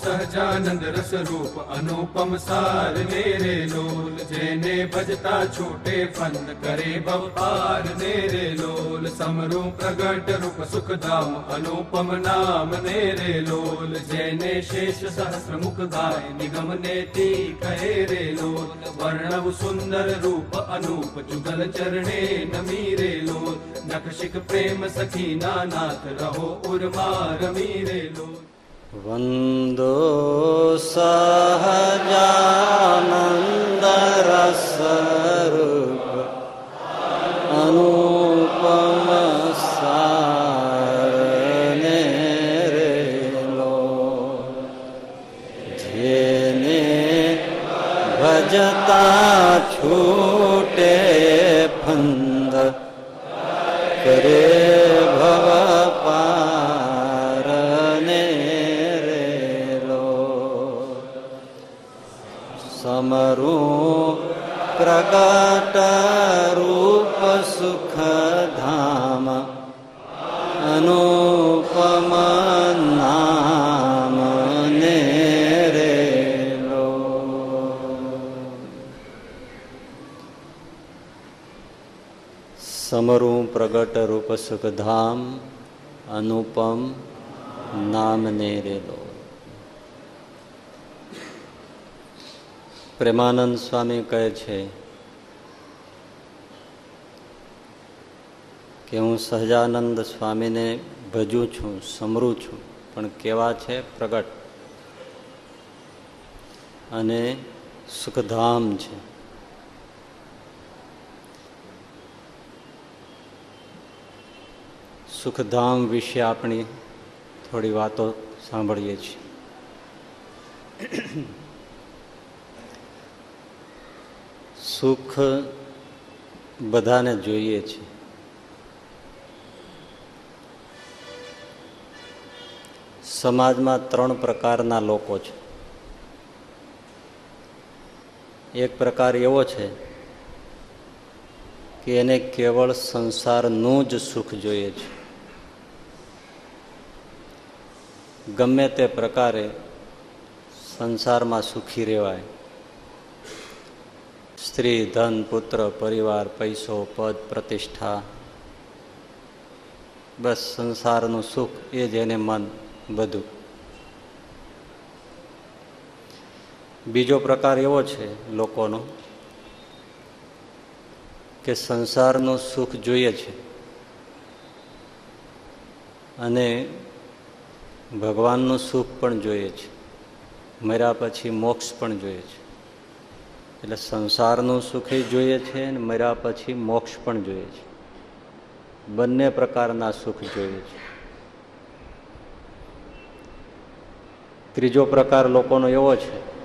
સહજાનંદ રસ રૂપ અનુપમ સાર મેરે લોલ, જેને ભજતા છૂટે ફન કરે બપાર મેરે લોલ. સમરૂ પ્રગટ રૂપ સુખધામ, અનુપમ નામ મેરે લોલ. જેને શેષ સહસ્ર મુખ ગાય નિગમ નેતી કહે રે લોલ. વર્ણવ સુંદર રૂપ અનુપ, જુગલ ચરણે નમી રે લોલ. નખશિક પ્રેમ સખી નાનાથ, રહો ઉર્મા રમી લોલ. વંદો સહજાનંદરસરૂપ અનુપમ સારને जेने भजता ભજતા પ્રગટ રૂપ સુખ ધામ અનુપમ નામ ને રે સમરું પ્રગટ રૂપ સુખધામ અનુપમ નામ ને રેલો પ્રેમાનંદ સ્વામી કહે છે કે હું સહજાનંદ સ્વામીને ભજું છું, સમરું છું, પણ કેવા છે પ્રગટ? અને સુખધામ છે. સુખધામ વિશે આપણી થોડી વાતો સાંભળીએ છીએ. સુખ બધાને જોઈએ છે. સમાજમાં ત્રણ પ્રકારના લોકો છે. એક પ્રકાર એવો છે કે એને કેવળ સંસારનું જ સુખ જોઈએ છે. ગમે તે પ્રકારે સંસારમાં સુખી રહેવાય. સ્ત્રી, ધન, પુત્ર, પરિવાર, પૈસો, પદ, પ્રતિષ્ઠા. બસ સંસારનું સુખ એ જ એને મન બધું. બીજો પ્રકાર એવો છે લોકોનો કે સંસારનું સુખ જોઈએ છે અને ભગવાનનું સુખ પણ જોઈએ છે. મર્યા પછી મોક્ષ પણ જોઈએ છે. એટલે સંસારનું સુખ જોઈએ છે અને મર્યા પછી મોક્ષ પણ જોઈએ છે. બંને પ્રકારના સુખ જોઈએ છે. ત્રીજો પ્રકાર લોકોનો એવો છે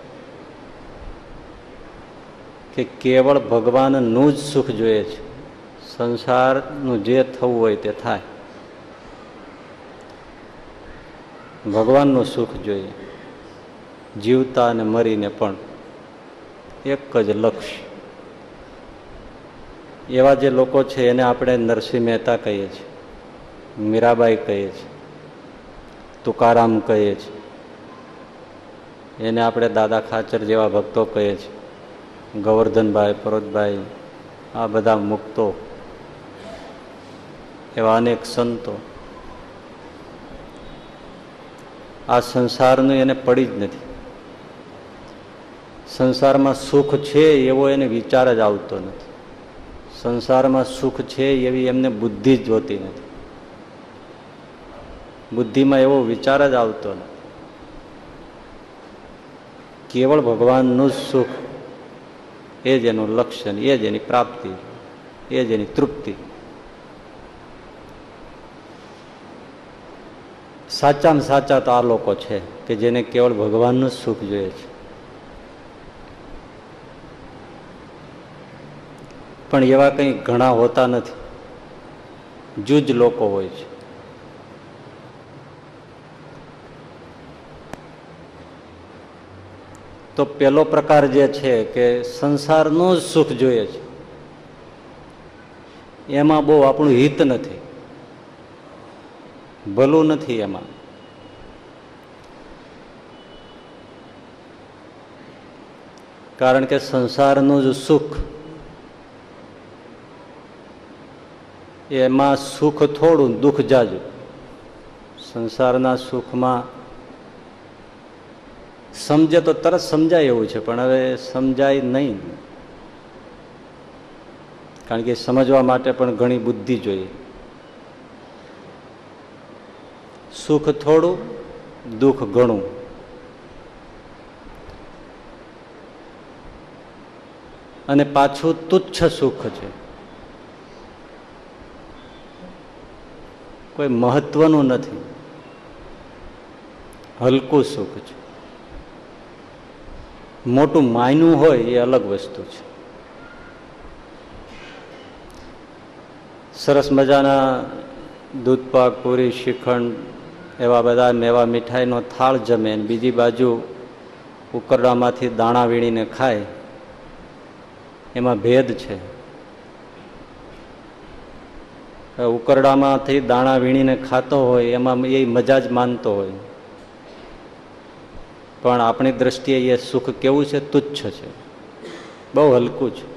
કે કેવળ ભગવાનનું જ સુખ જોઈએ છે. સંસારનું જે થવું હોય તે થાય. ભગવાનનું સુખ જોઈએ. જીવતા અને મરીને પણ. એક જ લક્ષ્ય એવા જે લોકો છે એને આપણે નરસિંહ મહેતા કહીએ છીએ, મીરાબાઈ કહીએ છીએ, તુકારામ કહીએ છીએ, એને આપણે દાદા ખાચર જેવા ભક્તો કહીએ છીએ, ગોવર્ધનભાઈ પરોજભાઈ આ બધા મુક્તો, એવા અનેક સંતો. આ સંસારનું એને પડી જ નથી. સંસારમાં સુખ છે એવો એને વિચાર જ આવતો નથી. સંસારમાં સુખ છે એવી એમને બુદ્ધિ જ જોતી નથી. બુદ્ધિમાં એવો વિચાર જ આવતો નથી. કેવળ ભગવાનનું જ સુખ એ જ એનું લક્ષણ, એ જ એની પ્રાપ્તિ, એ જ એની તૃપ્તિ. સાચામાં સાચા તો આ લોકો છે કે જેને કેવળ ભગવાનનું જ સુખ જોઈએ છે. પણ એવા કંઈ ઘણા હોતા નથી. જૂજ લોકો હોય છે. તો પેલો પ્રકાર જે છે કે સંસારનું જ સુખ જોઈએ છે. એમાં બહુ આપણું હિત નથી. ભલું નથી એમાં. કારણ કે સંસારનું જ સુખ એમાં સુખ થોડું, દુઃખ જાજુ. સંસારના સુખમાં સમજે તો તરત સમજાય એવું છે, પણ હવે સમજાય નહીં. કારણ કે સમજવા માટે પણ ઘણી બુદ્ધિ જોઈએ. સુખ થોડું, દુઃખ ઘણું. અને પાછું તુચ્છ સુખ છે. કોઈ મહત્વનું નથી. હલકું સુખ છે. મોટું માયનું હોય એ અલગ વસ્તુ છે. સરસ મજાના દૂધપાક પૂરી શ્રીખંડ એવા બધા મેવા મીઠાઈનો થાળ જમે બીજી બાજુ ઉકરડામાંથી દાણા વીણીને ખાય. એમાં ભેદ છે. ઉકરડામાંથી દાણા વીણીને ખાતો હોય, એમાં એ મજા જ માનતો હોય. પણ આપણી દ્રષ્ટિએ એ સુખ કેવું છે? તુચ્છ છે. બહુ હલકું છે.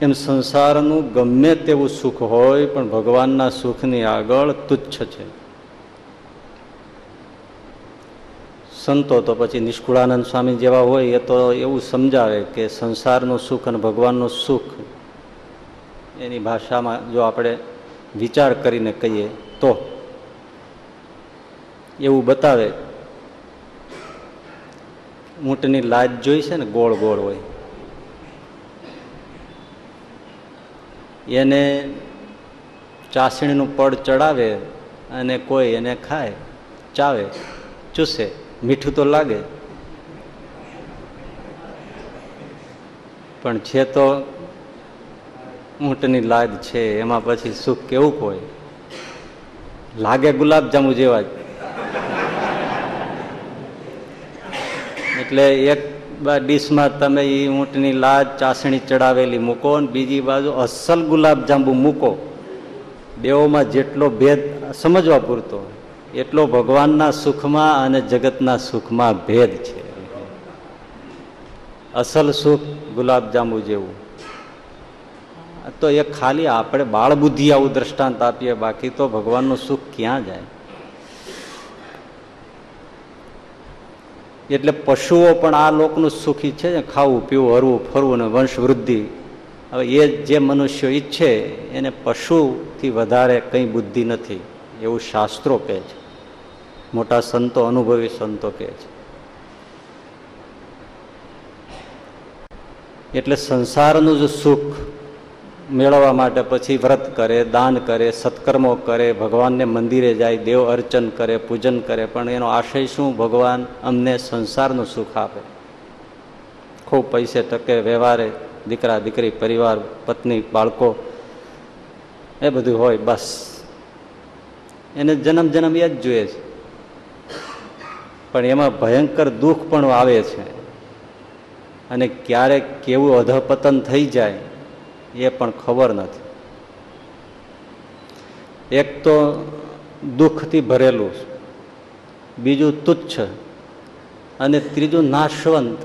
એમ સંસારનું ગમે તેવું સુખ હોય, પણ ભગવાનના સુખની આગળ તુચ્છ છે. સંતો તો પછી નિષ્કુળાનંદ સ્વામી જેવા હોય, એ તો એવું સમજાવે કે સંસારનું સુખ અને ભગવાનનું સુખ એની ભાષામાં જો આપણે વિચાર કરીને કહીએ તો એવું બતાવે. ઊંટની લાજ જોઈ છે ને, ગોળ ગોળ હોય. એને ચાસણીનું પડ ચડાવે અને કોઈ એને ખાય, ચાવે, ચૂસે, મીઠું તો લાગે. પણ છે તો ઊંટની લાજ છે, એમાં પછી સુખ કેવું હોય? લાગે ગુલાબજાંબુ જેવા જ. એટલે એક ડીશમાં તમે એ ઊંટની લાજ ચાસણી ચડાવેલી મૂકો ને બીજી બાજુ અસલ ગુલાબજાંબુ મૂકો. બેઓમાં જેટલો ભેદ સમજવા પૂરતો એટલો ભગવાનના સુખમાં અને જગતના સુખમાં ભેદ છે. અસલ સુખ ગુલાબજાંબુ જેવું. તો એ ખાલી આપણે બાળબુદ્ધિ આવું દ્રષ્ટાંત આપીએ, બાકી તો ભગવાનનું સુખ ક્યાં જાય? એટલે પશુઓ પણ આ લોકનું સુખી છે ને, ખાવું, પીવું, હરવું, ફરવું ને વંશ વૃદ્ધિ. હવે એ જે મનુષ્યો ઈચ્છે, એને પશુથી વધારે કંઈ બુદ્ધિ નથી. એવું શાસ્ત્રો કહે છે. મોટા સંતો, અનુભવી સંતો કહે છે. એટલે સંસારનું જ સુખ મેળવવા માટે પછી વ્રત કરે, દાન કરે, સત્કર્મો કરે, ભગવાનને મંદિરે જાય, દેવ અર્ચન કરે, પૂજન કરે, પણ એનો આશય શું? ભગવાન અમને સંસારનું સુખ આપે. ખૂબ પૈસે ટકે વ્યવહારે દીકરા, દીકરી, પરિવાર, પત્ની, બાળકો, એ બધું હોય બસ. એને જન્મ જન્મ એ જ જોઈએ છે. પણ એમાં ભયંકર દુઃખ પણ આવે છે. અને ક્યારેક કેવું અધપતન થઈ જાય એ પણ ખબર નથી. એક તો દુઃખથી ભરેલું બીજું તુચ્છ અને ત્રીજું નાશવંત.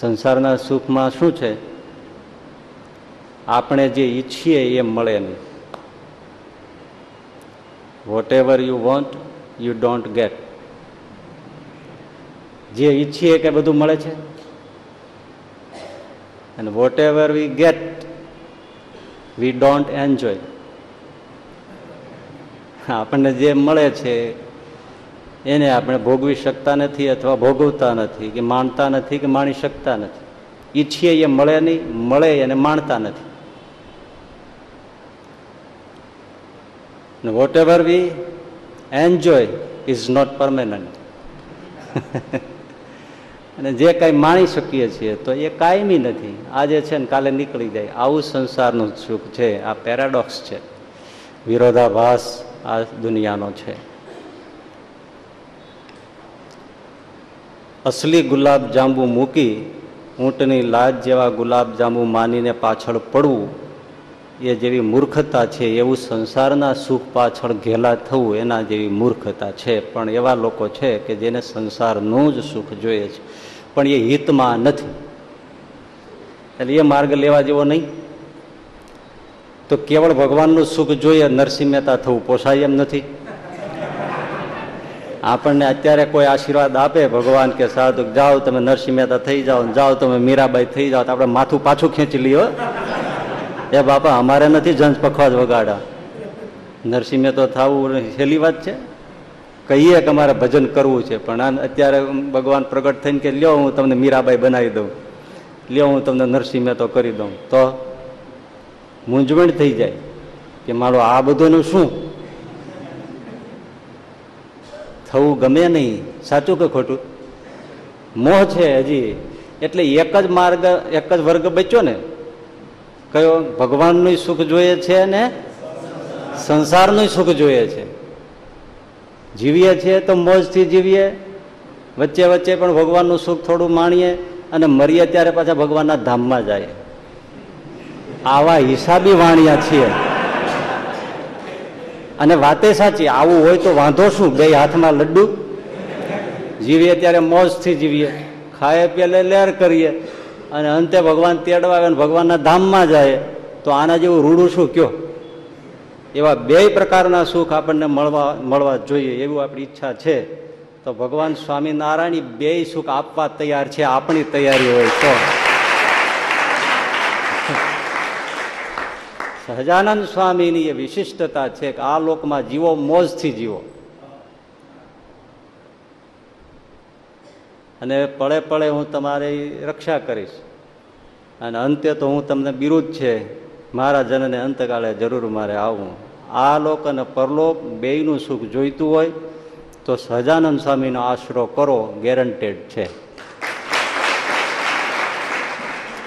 સંસારના સુખમાં શું છે? આપણે જે ઈચ્છીએ એ મળે નહીં. Whatever you want you don't get જે ઈચ્છીએ કે બધું મળે છે. અને whatever we get we don't enjoy આપણને જે મળે છે, એને આપણે ભોગવી શકતા નથી અથવા ભોગવતા નથી, કે માણતા નથી, કે માણી શકતા નથી. ઈચ્છીએ એ મળે નહીં, મળે એને માણતા નથી. Whatever we enjoy is not permanent અને જે કાંઈ માણી શકીએ છીએ તો એ કાયમી નથી. આજે છે ને કાલે નીકળી જાય. આવું સંસારનું સુખ છે. આ પેરાડોક્સ છે. વિરોધાભાસ આ દુનિયાનો છે. અસલી ગુલાબ જાંબુ મૂકી ઊંટની લાજ જેવા ગુલાબ જાંબુ માનીને પાછળ પડવું, એ જેવી મૂર્ખતા છે, એવું સંસારના સુખ પાછળ ઘેલા થવું એના જેવી મૂર્ખતા છે. પણ એવા લોકો છે કે જેને સંસારનું જ સુખ જોઈએ છે. પણ એ હિતમાં નથી. એટલે એ માર્ગ લેવા જેવો નહીં. તો કેવળ ભગવાનનું સુખ જોઈએ, નરસિંહ મહેતા થવું પોસાય એમ નથી. આપણને અત્યારે કોઈ આશીર્વાદ આપે, ભગવાન કે સાધુ, જાઓ તમે નરસિંહ મહેતા થઈ જાઓ જાઓ તમે મીરાબાઈ થઈ જાઓ. તો આપણે માથું પાછું ખેંચી લ્યો એ બાપા, અમારે નથી જંજ પખવા જ વગાડા નરસિંહ મહેતો થવું સહેલી વાત છે. કહીએ કે અમારે ભજન કરવું છે, પણ અત્યારે ભગવાન પ્રગટ થઈને કે લ્યો હું તમને મીરાબાઈ બનાવી દઉં, લ્યો હું તમને નરસિંહ મહેતો કરી દઉં. તો મૂંઝવણ થઈ જાય કે મારો આ બધોનું શું? થવું ગમે નહીં. સાચું કે ખોટું? મોહ છે હજી. એટલે એક જ માર્ગ, એક જ વર્ગ બચ્યો ને. કયો? ભગવાનનું સુખ જોઈએ છે ને? સંસારનું સુખ જોઈએ છે. જીવીએ છીએ તો મોજથી જીવીએ. વચ્ચે વચ્ચે પણ ભગવાનનું સુખ થોડું માણીએ અને મરીએ ત્યારે પાછા ભગવાનના ધામમાં જાય. આવા હિસાબી વાણિયા છીએ. અને વાતે સાચી, આવું હોય તો વાંધો શું? બે હાથમાં લડ્ડુ. જીવીએ ત્યારે મોજથી જીવીએ. ખાએ, પીએ, લેર કરીએ. અને અંતે ભગવાન તેડવા આવે ભગવાનના ધામમાં જાય. તો આના જેવું રૂડું શું કયો? એવા બે પ્રકારના સુખ આપણને મળવા મળવા જોઈએ એવું આપણી ઈચ્છા છે. તો ભગવાન સ્વામિનારાયણ બે સુખ આપવા તૈયાર છે, આપણી તૈયારી હોય તો. સહજાનંદ સ્વામીની એ વિશિષ્ટતા છે કે આ લોકમાં જીવો મોજથી જીવો. અને પળે પળે હું તમારી રક્ષા કરીશ. અને અંતે તો હું તમને બિરુદ છે. મારા જનને અંતકાળે જરૂર મારે આવું. આ લોક અને પરલોક બેયનું સુખ જોઈતું હોય તો સહજાનંદ સ્વામીનો આશરો કરો ગેરંટેડ છે.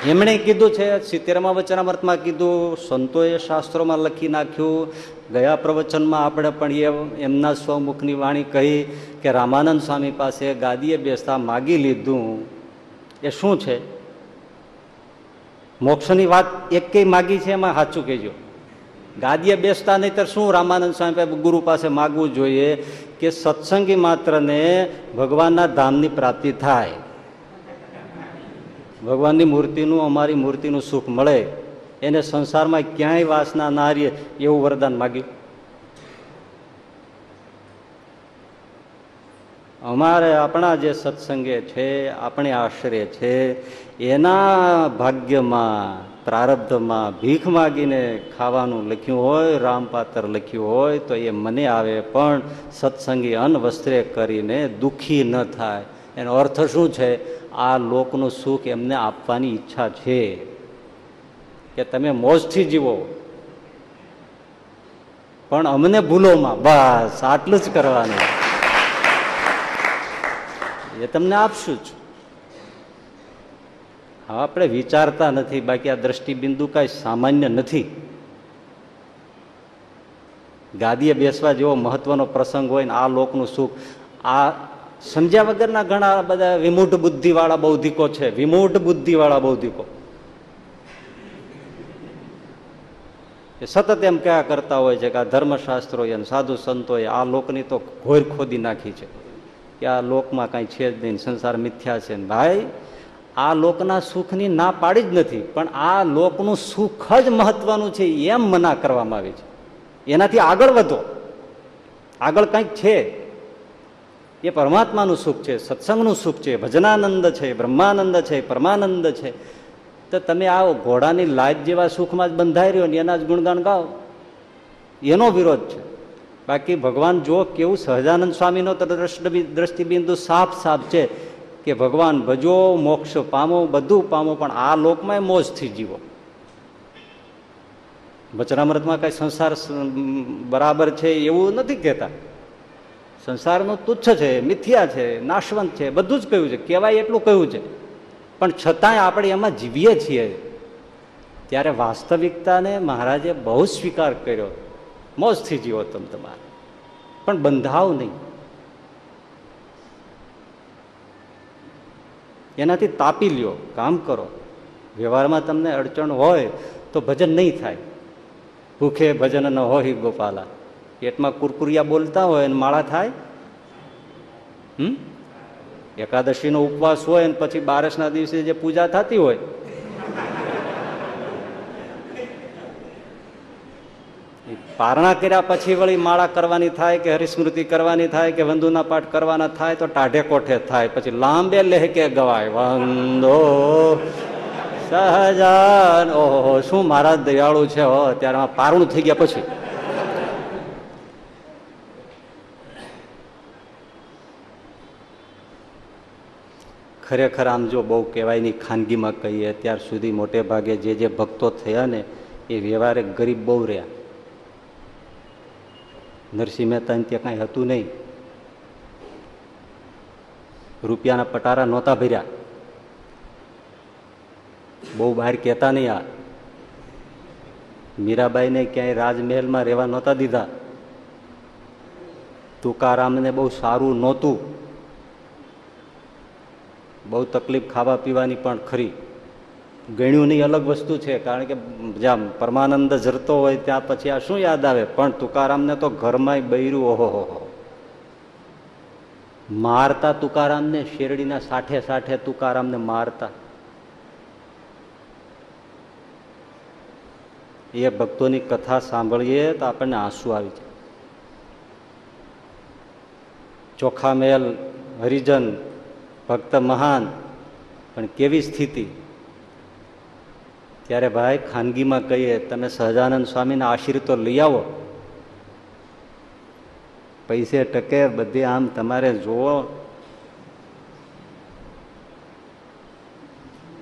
એમણે કીધું છે, સિત્તેરમાં વચનામૃતમાં કીધું, સંતોએ શાસ્ત્રોમાં લખી નાખ્યું, ગયા પ્રવચનમાં આપણે પણ એ એમના સ્વમુખની વાણી કહી કે રામાનંદ સ્વામી પાસે ગાદીએ બેસતા માગી લીધું. એ શું છે? મોક્ષની વાત એકેય માગી છે એમાં સાચું કહેજો. ગાદીએ બેસતા નહીતર શું રામાનંદ સ્વામી ગુરુ પાસે માગવું જોઈએ કે સત્સંગી માત્રને ભગવાનના ધામની પ્રાપ્તિ થાય. ભગવાનની મૂર્તિનું, અમારી મૂર્તિનું સુખ મળે. એને સંસારમાં ક્યાંય વાસના ના રહીએ એવું વરદાન માગ્યું અમારે આપણા જે સત્સંગે છે, આપણે આશરે છે, એના ભાગ્યમાં પ્રારબ્ધમાં ભીખ માગીને ખાવાનું લખ્યું હોય રામપાત્ર લખ્યું હોય, તો એ મને આવે, પણ સત્સંગી અન્ન વસ્ત્રે કરીને દુઃખી ન થાય. એનો અર્થ શું છે? આ લોકનું સુખ એમને આપવાની ઈચ્છા છે. કે તમે મોજથી જીવો. પણ અમને ભૂલોમાં બસ, આટલું જ કરવાનું. એ તમને આપશું જ. આપણે વિચારતા નથી, બાકી આ દ્રષ્ટિબિંદુ કાંઈ સામાન્ય નથી. ગાદીએ બેસવા જેવો મહત્વનો પ્રસંગ હોય ને આ લોકનું સુખ. આ સમજ્યા વગરના ઘણા બધા વિમૂઢ બુદ્ધિવાળા બૌદ્ધિકો છે. વિમૂઢ બુદ્ધિવાળા બૌદ્ધિકો. એ સતત એમ કયા કરતા હોય છે કે આ ધર્મશાસ્ત્રોએ એમ સાધુ સંતોએ આ લોકની તો ઘોર ખોદી નાખી છે. કે આ લોકમાં કાંઈ છે જ નહીં, સંસાર મિથ્યા છે ને ભાઈ આ લોકના સુખની ના પાડી જ નથી, પણ આ લોકનું સુખ જ મહત્વનું છે એમ મના કરવામાં આવે છે. એનાથી આગળ વધો. આગળ કંઈક છે. એ પરમાત્માનું સુખ છે, સત્સંગનું સુખ છે, ભજનાનંદ છે, બ્રહ્માનંદ છે, પરમાનંદ છે. તો તમે આ ઘોડાની લાજ જેવા સુખમાં જ બંધાઈ રહ્યો ને એના જ ગુણગાન ગાઓ. એનો વિરોધ છે. બાકી ભગવાન જો કેવું સહજાનંદ સ્વામીનો તો દ્રષ્ટિ દ્રષ્ટિબિંદુ સાફ સાફ છે. કે ભગવાન ભજો, મોક્ષ પામો, બધું પામો, પણ આ લોકમાં મોજથી જીવો. વચનામૃતમાં કઈ સંસાર બરાબર છે એવું નથી કહેતા. સંસારનું તુચ્છ છે, મિથ્યા છે, નાશવંત છે, બધું જ કહ્યું છે. કહેવાય એટલું કહ્યું છે. પણ છતાંય આપણે એમાં જીવીએ છીએ. ત્યારે વાસ્તવિકતાને મહારાજે બહુ સ્વીકાર કર્યો. મોજથી જીવો તમે તમારે. પણ બંધાવ નહીં. એનાથી તાપી લ્યો, કામ કરો. વ્યવહારમાં તમને અડચણ હોય તો ભજન નહીં થાય. ભૂખે ભજન ન હોય ગોપાલા. પેટમાં કુરકુરિયા બોલતા હોય અને માળા થાય. હમ? એકાદશીનો ઉપવાસ હોય ને પછી બારસના દિવસે જે પૂજા થતી હોય પારણા કર્યા પછી વળી માળા કરવાની થાય કે હરિસ્મૃતિ કરવાની થાય કે વંદુના પાઠ કરવાના થાય તો ટાઢે કોઠે થાય. પછી લાંબે લહેકે ગવાય, વંદો સહજાન. ઓહો, શું મહારાજ દયાળુ છે હો ત્યારે પારણું થઈ ગયા પછી. ખરેખર આમ જો બહુ કહેવાયની ખાનગીમાં કહીએ અત્યાર સુધી મોટે ભાગે જે જે ભક્તો થયા ને, એ વ્યવહારે ગરીબ બહુ રહ્યા. નરસિંહ મહેતાને ત્યાં કાંઈ હતું નહીં. રૂપિયાના પટારા નહોતા ભર્યા. બહુ બહાર કહેતા નહીં આ. મીરાબાઈને ક્યાંય રાજમહેલમાં રહેવા નહોતા દીધા. તુકારામને બહુ સારું નહોતું. બહુ તકલીફ ખાવા પીવાની પણ ખરી. ગણ્યું નહીં અલગ વસ્તુ છે, કારણ કે જ્યાં પરમાનંદ જરતો હોય ત્યાં પછી આ શું યાદ આવે? પણ તુકારામને તો ઘરમાંય બૈરું ઓહો મારતા તુકારામને, શેરડીના સાઠે સાઠે તુકારામને મારતા. એ ભક્તોની કથા સાંભળીએ તો આપણને આંસુ આવી જાય. ચોખા મહેલ હરિજન, ભક્ત મહાન, પણ કેવી સ્થિતિ? ત્યારે ભાઈ, ખાનગીમાં કહીએ, તમે સહજાનંદ સ્વામીના આશીર્વ તો લઈ આવો. પૈસે ટકે બધે આમ તમારે જુઓ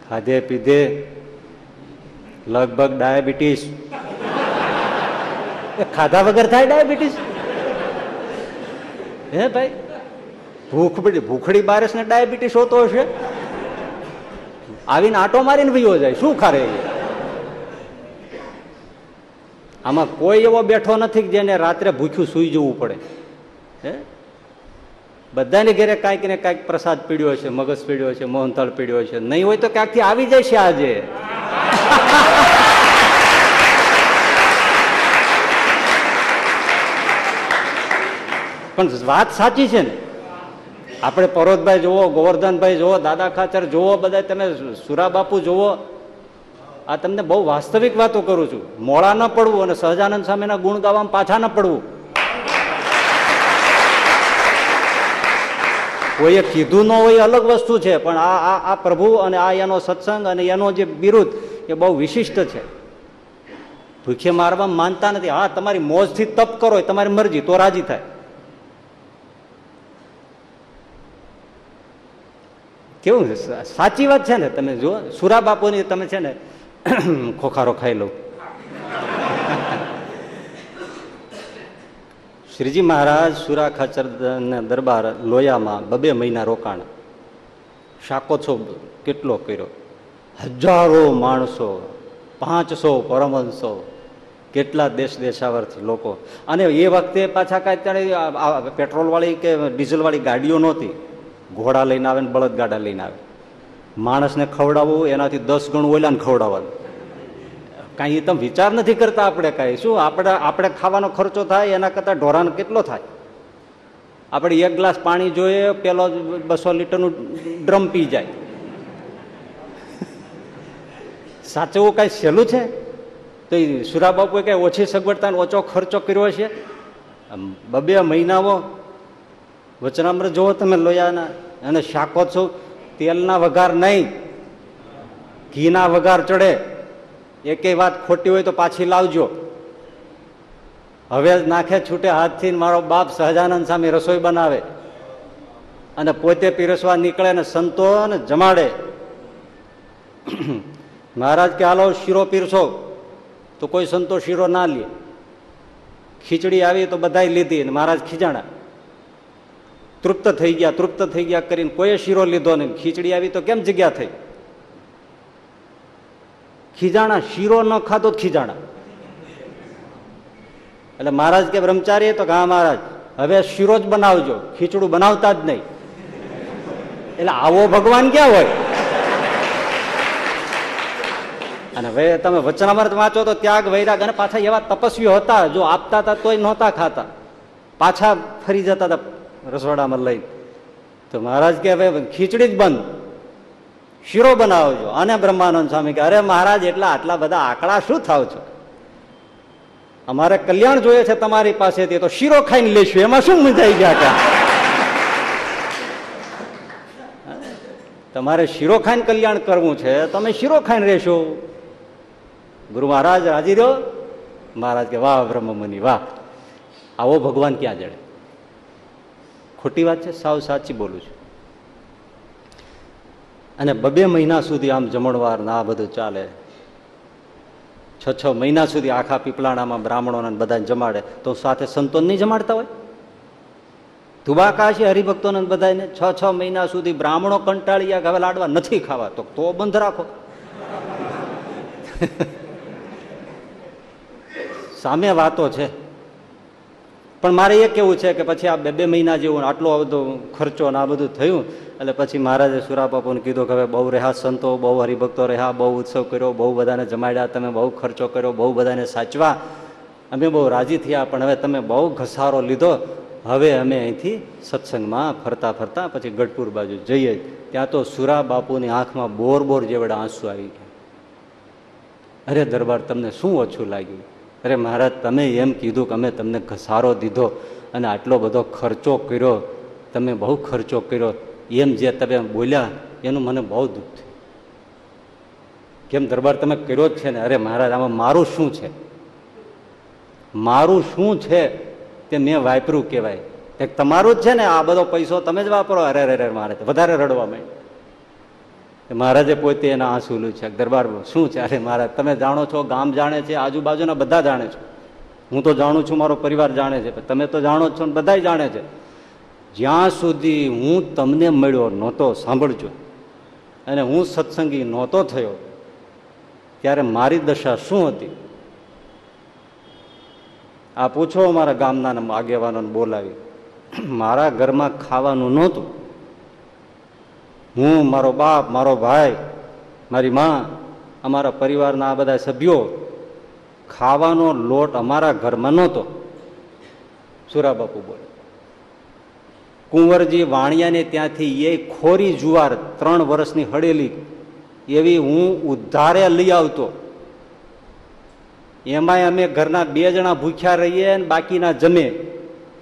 ખાધે પીધે લગભગ ડાયાબિટીસ. ખાધા વગર થાય ડાયાબિટીસ? હે ભાઈ, ભૂખ ભૂખડી બારસ ને ડાયાબિટીસ હોતો હશે? આવીને આટો મારીને વયો જાય, શું ખારે આમાં કોઈ એવો બેઠો નથી જેને રાત્રે ભૂખ્યું સુઈ જવું પડે. હે? બધાને ઘેરે કાંઈક ને કાંઈક પ્રસાદ પીડ્યો છે મગજ પીડ્યો છે મોહનથાળ પીડ્યો છે નહીં હોય તો ક્યાંકથી આવી જશે આજે? પણ વાત સાચી છે ને. આપણે પરોતભાઈ જુઓ, ગોવર્ધનભાઈ જુઓ, દાદા ખાચર જુઓ બધા તમે સુરાબાપુ જુઓ આ તમને બહુ વાસ્તવિક વાતો કરું છું. મોડા ન પડવું અને સહજાનંદ સામેના ગુણ ગાવામાં પાછા ન પડવું. કોઈએ કીધું ન હોય અલગ વસ્તુ છે, પણ આ આ આ પ્રભુ અને આ એનો સત્સંગ અને એનો જે બિરુદ એ બહુ વિશિષ્ટ છે. ભૂખે મારવા માનતા નથી. હા, તમારી મોજથી તપ કરો તમારી મરજી, તો રાજી થાય. કેવું સાચી વાત છે ને? તમે જુઓ, સુરા બાપુની તમે છે ને ખોખારો ખાઈ લો શ્રીજી મહારાજ સુરા ખાચરના દરબાર લોયામાં બબે મહિના રોકાણ શાકોછો કેટલો કર્યો હજારો માણસો પાંચસો પરમહંસો કેટલા દેશ દેશાવરથી લોકો અને એ વખતે પાછા કાંઈ ત્યારે પેટ્રોલવાળી કે ડીઝલવાળી ગાડીઓ નહોતી ઘોડા લઈને આવે ને બળદગાડા લઈને આવે માણસને ખવડાવવું એનાથી દસ ગણું ઓલાને ખવડાવવાનું કાંઈ તમે વિચાર નથી કરતા આપણે કાંઈ. શું આપણે આપણે ખાવાનો ખર્ચો થાય, એના કરતાં ઢોરાનો કેટલો થાય? આપણે એક ગ્લાસ પાણી જોઈએ, પેલો બસો લીટરનું ડ્રમ પી જાય. સાચવું કાંઈ સહેલું છે? તો એ સુરાબાપુએ કાંઈ ઓછી સગવડતા ઓછો ખર્ચો કર્યો છે બબે મહિનાઓ વચનામૃત જુઓ તમે લોયાના. અને શાકો છો તેલના વઘાર નહીં. ઘીના વઘાર ચડે. એકેય વાત ખોટી હોય તો પાછી લાવજો. હવે નાખે છૂટે હાથથી મારો બાપ સહજાનંદ સામે રસોઈ બનાવે. અને પોતે પીરસવા નીકળે ને સંતો ને જમાડે. મહારાજ કે, હાલો, શીરો પીરસો. તો કોઈ સંતો શીરો ના લે. ખીચડી આવી તો બધાય લીધી અને મહારાજ ખીજાણા. તૃપ્ત થઈ ગયા, તૃપ્ત થઈ ગયા કરીને કોઈ શીરો લીધો નહીં. ખીચડી આવી તો કેમ જગ્યા થઈ? ખીજાણા, શીરો ન ખાધો ખીજાણા. એટલે મહારાજ કે, બ્રહ્મચારી તો હા મહારાજ, હવે શીરો જ બનાવજો, ખીચડું બનાવતા જ નહીં. એટલે આવો ભગવાન ક્યાં હોય? અને હવે તમે વચનામૃત વાંચો તો ત્યાગ, વૈરાગ અને પાછા એવા તપસ્વીઓ હતા, જો આપતા હતા તોય નહોતા ખાતા. પાછા ફરી જતા હતા રસોડામાં લઈ તો મહારાજ કે, હવે ખીચડી જ બંધ. શીરો બનાવજો. અને બ્રહ્માનંદ સ્વામી કે અરે મહારાજ, એટલા આટલા બધા આંકડા શું થાવ છો? અમારે કલ્યાણ જોઈએ છે તમારી પાસેથી, તો શીરો ખાઈને લેશું. એમાં શું મૂંઝાઈ ગયા તમારે શીરો ખાઈને કલ્યાણ કરવું છે, તમે શીરો ખાઈને રહેશો. ગુરુ મહારાજ, રાજી દો મહારાજ કે વાહ, બ્રહ્મમુનિ, વાહ. આવો ભગવાન ક્યાં જડે? ખોટી વાત છે, સાવ સાચી બોલું છું. અને બબે મહિના સુધી આમ જમણવાર ના બધું ચાલે. છ છ મહિના સુધી આખા પીપલાણામાં બ્રાહ્મણોને બધાને જમાડે, તો સાથે સંતોન નહીં જમાડતા હોય? ધુબાકાશી હરિભક્તોને બધાને છ છ મહિના સુધી બ્રાહ્મણો કંટાળ્યા હવે લાડવા નથી ખાવા, તો તો બંધ રાખો. સામે વાતો છે. પણ મારે એ કેવું છે કે પછી આ બે બે મહિના જેવું આટલો બધો ખર્ચો ને આ બધું થયું, એટલે પછી મહારાજે સુરાબાપુને કીધું કે હવે બહુ રહ્યા સંતો, બહુ હરિભક્તો રહ્યા, બહુ ઉત્સવ કર્યો, બહુ બધાને જમાડ્યા, તમે બહુ ખર્ચો કર્યો, બહુ બધાને સાચવા. અમે બહુ રાજી થયા, પણ હવે તમે બહુ ઘસારો લીધો. હવે અમે અહીંથી સત્સંગમાં ફરતા ફરતા પછી ગઢપુર બાજુ જઈએ. ત્યાં તો સુરા બાપુની આંખમાં બોર બોર જેવડા આંસુ આવી ગયા. અરે દરબાર, તમને શું ઓછું લાગ્યું? અરે મહારાજ, તમે એમ કીધું કે અમે તમને ઘસારો દીધો અને આટલો બધો ખર્ચો કર્યો, તમે બહુ ખર્ચો કર્યો. એમ જે તમે બોલ્યા, એનું મને બહુ દુઃખ થયું. કેમ દરબાર તમે કર્યો જ છે ને? અરે મહારાજ, આમાં મારું શું છે? મારું શું છે તે મેં વાપર્યું કહેવાય. તમારું જ છે ને? આ બધો પૈસો તમે જ વાપરો? અરે અરે અરે મારે વધારે રડવા માંડ્યું. મહારાજે પોતે એના આંસુ છે. દરબાર શું છે? અરે મહારાજ, તમે જાણો છો, ગામ જાણે છે, આજુબાજુના બધા જાણે છે. હું તો જાણું છું, મારો પરિવાર જાણે છે તમે તો જાણો છો ને બધા જાણે છે. જ્યાં સુધી હું તમને મળ્યો નહોતો, સાંભળજો. અને હું સત્સંગી નહોતો થયો, ત્યારે મારી દશા શું હતી? આ પૂછો મારા ગામના આગેવાનોને બોલાવી. મારા ઘરમાં ખાવાનું નહોતું. હું, મારો બાપ, મારો ભાઈ, મારી માં, અમારા પરિવારના આ બધા સભ્યો ખાવાનો લોટ અમારા ઘરમાં નહોતો. સુરાબાપુ બોલે. કુંવરજી વાણિયાને ત્યાંથી એ ખોરી જુવાર ત્રણ વર્ષની હળેલી એવી હું ઉધારે લઈ આવતો. એમાંય અમે ઘરના બે જણા ભૂખ્યા રહીએ ને બાકીના જમે.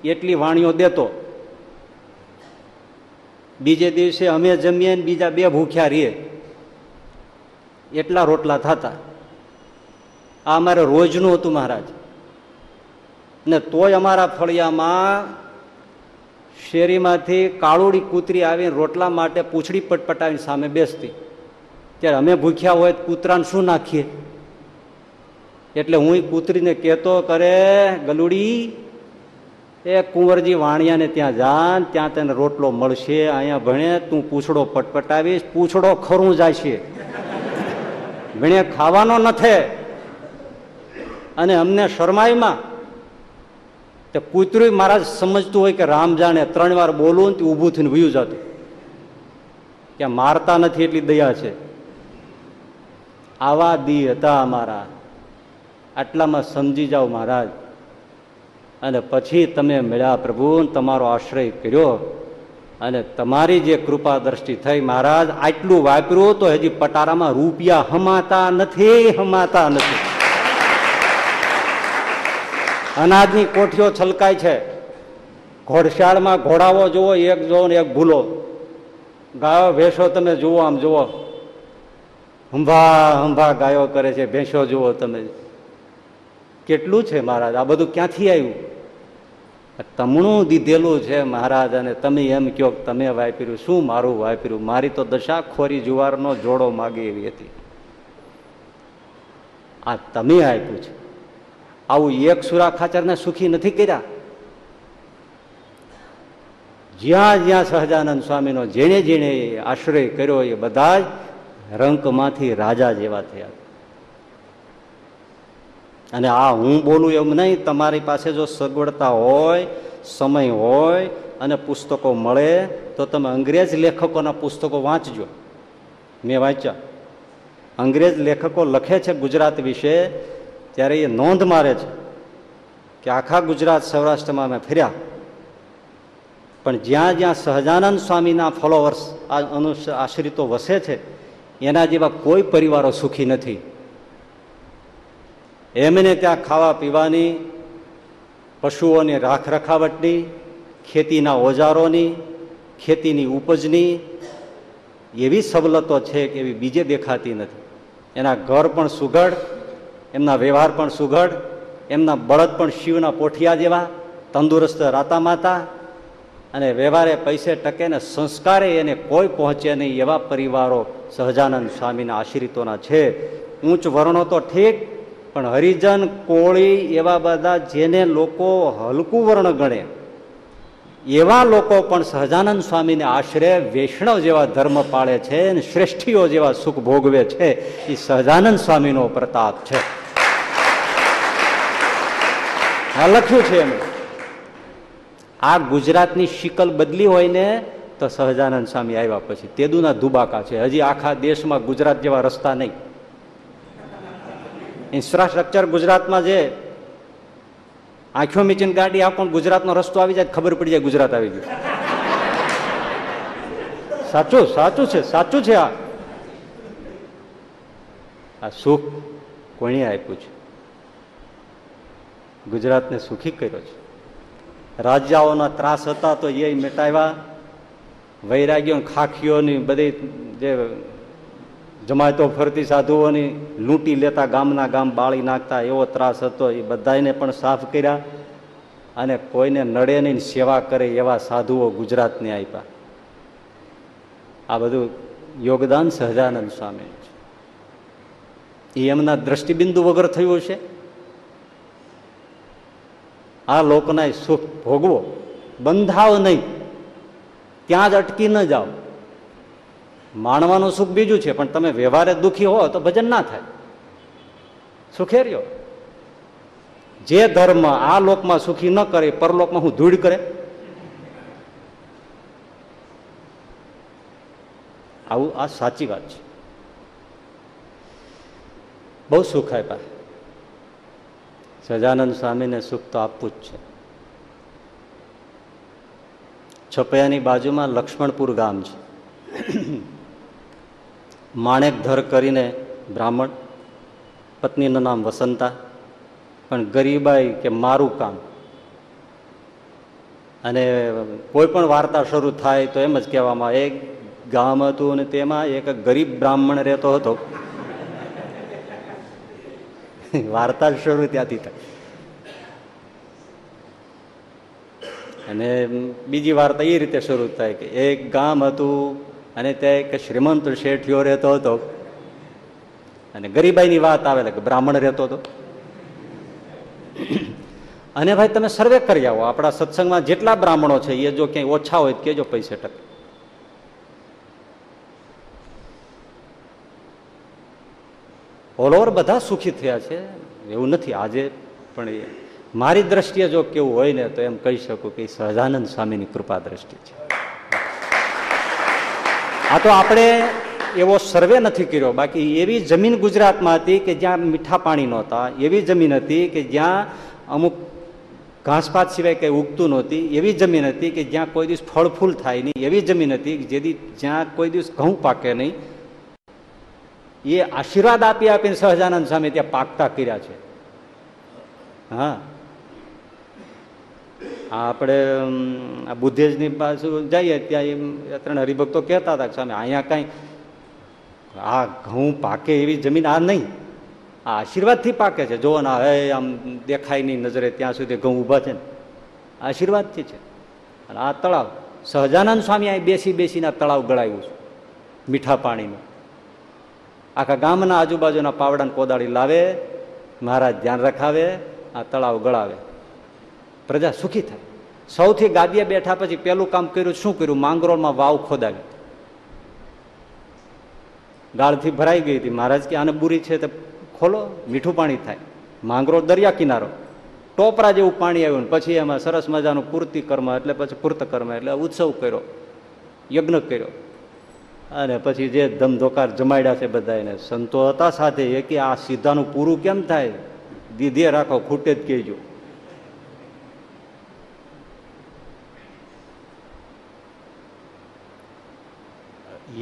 એટલી વાણીઓ દેતો. બીજે દિવસે અમે જમીએ ને બીજા બે ભૂખ્યા રહીએ. એટલા રોટલા થતા. આ અમારે રોજનું હતું મહારાજ. ને તોય અમારા ફળિયામાં શેરીમાંથી કાળુડી કૂતરી આવીને રોટલા માટે પૂંછડી પટપટાવીને સામે બેસતી. ત્યારે અમે ભૂખ્યા હોય કૂતરાને શું નાખીએ? એટલે હું કૂતરીને કહેતો, કરે ગલુડી એ કુંવરજી વાણિયાને ત્યાં જાન, ત્યાં તને રોટલો મળશે, અહીંયા ભણે, તું પૂછડો પટપટાવીશ, પૂછડો ખરું જાય છે ભણે ખાવાનો નથી. અને અમને શરમાઈમાં તે કૂતરું મહારાજ સમજતું હોય કે રામ જાણે ત્રણ વાર બોલું ને ઊભું થઈને વયું જતું. કે મારતા નથી એટલી દયા છે. આવા દી હતા અમારા આટલામાં સમજી જાઓ મહારાજ. અને પછી તમે મળ્યા, પ્રભુ, તમારો આશ્રય કર્યો. અને તમારી જે કૃપા દ્રષ્ટિ થઈ, મહારાજ, આટલું વાપર્યું તો હજી પટારામાં રૂપિયા હમાતા નથી હમાતા નથી. અનાજની કોઠીઓ છલકાય છે. ઘોડશાળમાં ઘોડાઓ જુઓ, એક જુઓ ને એક ભૂલો. ગાયો ભેંસો તમે જુઓ, આમ જુઓ. હંભા હંભા ગાયો કરે છે, ભેંસો જુઓ તમે. કેટલું છે મહારાજ? આ બધું ક્યાંથી આવ્યું? તમણું દીધેલું છે મહારાજ, અને તમે એમ કહો તમે વાપર્યું, શું મારું વાપર્યું? મારી તો દશા ખોરી જુવારનો જોડો માગી એવી હતી. આ તમે આપ્યું છે. આવું એક સુરા ખાચરને સુખી નથી કર્યા? જ્યાં જ્યાં સહજાનંદ સ્વામીનો જેણે જેણે આશ્રય કર્યો એ બધા જ રંકમાંથી રાજા જેવા થયા. અને આ હું બોલું એમ નહીં, તમારી પાસે જો સગવડતા હોય, સમય હોય અને પુસ્તકો મળે, તો તમે અંગ્રેજ લેખકોના પુસ્તકો વાંચજો. મેં વાંચ્યા. અંગ્રેજ લેખકો લખે છે ગુજરાત વિશે, ત્યારે એ નોંધ મારે છે કે આખા ગુજરાત સૌરાષ્ટ્રમાં અમે ફર્યા. પણ જ્યાં જ્યાં સહજાનંદ સ્વામીના ફોલોવર્સ આ અનુ આશ્રિતો વસે છે, એના જેવા કોઈ પરિવારો સુખી નથી. એમને ત્યાં ખાવા પીવાની, પશુઓની રાખ રખાવટની, ખેતીના ઓજારોની, ખેતીની ઉપજની એવી સવલતો છે કે એવી બીજે દેખાતી નથી. એના ઘર પણ સુઘડ, એમના વ્યવહાર પણ સુઘડ, એમના બળદ પણ શિવના પોઠિયા જેવા, તંદુરસ્ત રાતા માતા, અને વ્યવહારે પૈસે ટકે ને સંસ્કારે એને કોઈ પહોંચે નહીં એવા પરિવારો સહજાનંદ સ્વામીના આશ્રિતોના છે. ઊંચ વર્ણો તો ઠીક પણ હરિજન, કોળી એવા બધા જેને લોકો હલકું વર્ણ ગણે, એવા લોકો પણ સહજાનંદ સ્વામીને આશરે વૈષ્ણવ જેવા ધર્મ પાળે છે અને શ્રેષ્ઠીઓ જેવા સુખ ભોગવે છે. એ સહજાનંદ સ્વામીનો પ્રતાપ છે. આ લખ્યું છે એમ. આ ગુજરાતની શિકલ બદલી હોય ને તો સહજાનંદ સ્વામી આવ્યા પછી તેદુના દુબાકા છે. હજી આખા દેશમાં ગુજરાત જેવા રસ્તા નહીં. ઇન્ફ્રાસ્ટ્રક્ચર ગુજરાતમાં જે આંખો મીચીને ગાડી આ કોણ ગુજરાતનો રસ્તો આવી જાય ખબર પડી જાય ગુજરાત આવી ગયું. સાચું સાચું છે સાચું છે આ. આ સુખ કોણે આપ્યું છે? ગુજરાતને સુખી કર્યો છે. રાજાઓના ત્રાસ હતા તો એ મેટાવ્યા. વૈરાગ્યો ખાખીઓની બધી જે જમાયતો ફરતી સાધુઓની લૂંટી લેતા ગામના ગામ બાળી નાખતા એવો ત્રાસ હતો. એ બધાને પણ સાફ કર્યા અને કોઈને નડે નહીં સેવા કરે એવા સાધુઓ ગુજરાતને આપ્યા આ બધું યોગદાન સહજાનંદ સ્વામી એ એમના દ્રષ્ટિબિંદુ વગર થયું છે આ લોકોના સુખ ભોગવો. બંધાવ નહીં. ત્યાં જ અટકી ન જાઓ. માણવાનું સુખ બીજું છે, પણ તમે વ્યવહારે દુઃખી હો તો ભજન ના થાય. સુખેર્યો જે ધર્મ આ લોકમાં સુખી ન કરે, પરલોકમાં હું ધૂળ કરે? આવું આ સાચી વાત છે. બહુ સુખ આપ્યા. સજાનંદ સ્વામીને સુખ તો આપવું જ છે. છપૈયાની બાજુમાં લક્ષ્મણપુર ગામ છે. માણેક ધર કરીને બ્રાહ્મણ પત્નીનું નામ વસંતા, પણ ગરીબાઈ કે મારું કામ. અને કોઈ પણ વાર્તા શરૂ થાય તો એમ જ કહેવામાં એક ગામ હતું અને તેમાં એક ગરીબ બ્રાહ્મણ રહેતો હતો. વાર્તા શરૂ ત્યાંથી થાય. અને બીજી વાર્તા એ રીતે શરૂ થાય કે, એક ગામ હતું અને ત્યાં એક શ્રીમંત શેઠિયો રહેતો હતો. અને ગરીબાઈની વાત આવે કે બ્રાહ્મણ રહેતો હતો. અને ભાઈ તમે સર્વે કરી આવો. આપણા સત્સંગમાં જેટલા બ્રાહ્મણો છે, એ જો ક્યાંય ઓછા હોય તો કેજો પૈસે ટકે. ઓલ ઓવર બધા સુખી થયા છે. એવું નથી આજે, પણ મારી દ્રષ્ટિએ જો કેવું હોય ને તો એમ કહી શકું કે સહજાનંદ સ્વામીની કૃપા દ્રષ્ટિ છે. આ તો આપણે એવો સર્વે નથી કર્યો. બાકી એવી જમીન ગુજરાતમાં હતી કે જ્યાં મીઠા પાણી નહોતા, એવી જમીન હતી કે જ્યાં અમુક ઘાસપાત સિવાય કંઈ ઉગતું નહોતી, એવી જમીન હતી કે જ્યાં કોઈ દિવસ ફળ ફૂલ થાય નહીં, એવી જમીન હતી જેથી જ્યાં કોઈ દિવસ ઘઉં પાકે નહીં. એ આશીર્વાદ આપી આપીને સહજાનંદ સ્વામી ત્યાં પાકતા કર્યા છે. હા. આપણે આ બુદ્ધેજની પાછું જઈએ ત્યાં એમ ત્રણ હરિભક્તો કહેતા હતા સ્વામી, અહીંયા કાંઈ, આ ઘઉં પાકે એવી જમીન, આ નહીં. આ આશીર્વાદથી પાકે છે. જુઓ ના હે, આમ દેખાય નહીં નજરે, ત્યાં સુધી ઘઉં ઊભા છે ને. આશીર્વાદથી છે. અને આ તળાવ, સહજાનંદ સ્વામી અહીં બેસી બેસીને તળાવ ગળાવ્યું છે, મીઠા પાણીનું આખા ગામના આજુબાજુના પાવડાને કોદાળી લાવે, મહારાજ ધ્યાન રખાવે, આ તળાવ ગળાવે. પ્રજા સુખી થાય. સૌથી ગાદીએ બેઠા પછી પેલું કામ કર્યું, શું કર્યું? માંગરોળમાં વાવ ખોદાવી. ગાળથી ભરાઈ ગઈ હતી મહારાજ કે, આને બુરી છે તો ખોલો, મીઠું પાણી થાય. માંગરોળ દરિયા કિનારો. ટોપરા જેવું પાણી આવ્યું ને પછી એમાં સરસ મજાનું પૂર્તિ કર્મ, એટલે પછી પૂર્ત કર્મ, એટલે ઉત્સવ કર્યો, યજ્ઞ કર્યો. અને પછી જે ધમધોકાર જમાડ્યા છે બધા એને સંતો હતા સાથે, એ કે આ સીધાનું પૂરું કેમ થાય? દીધે રાખો, ખૂટે જ કહેજો.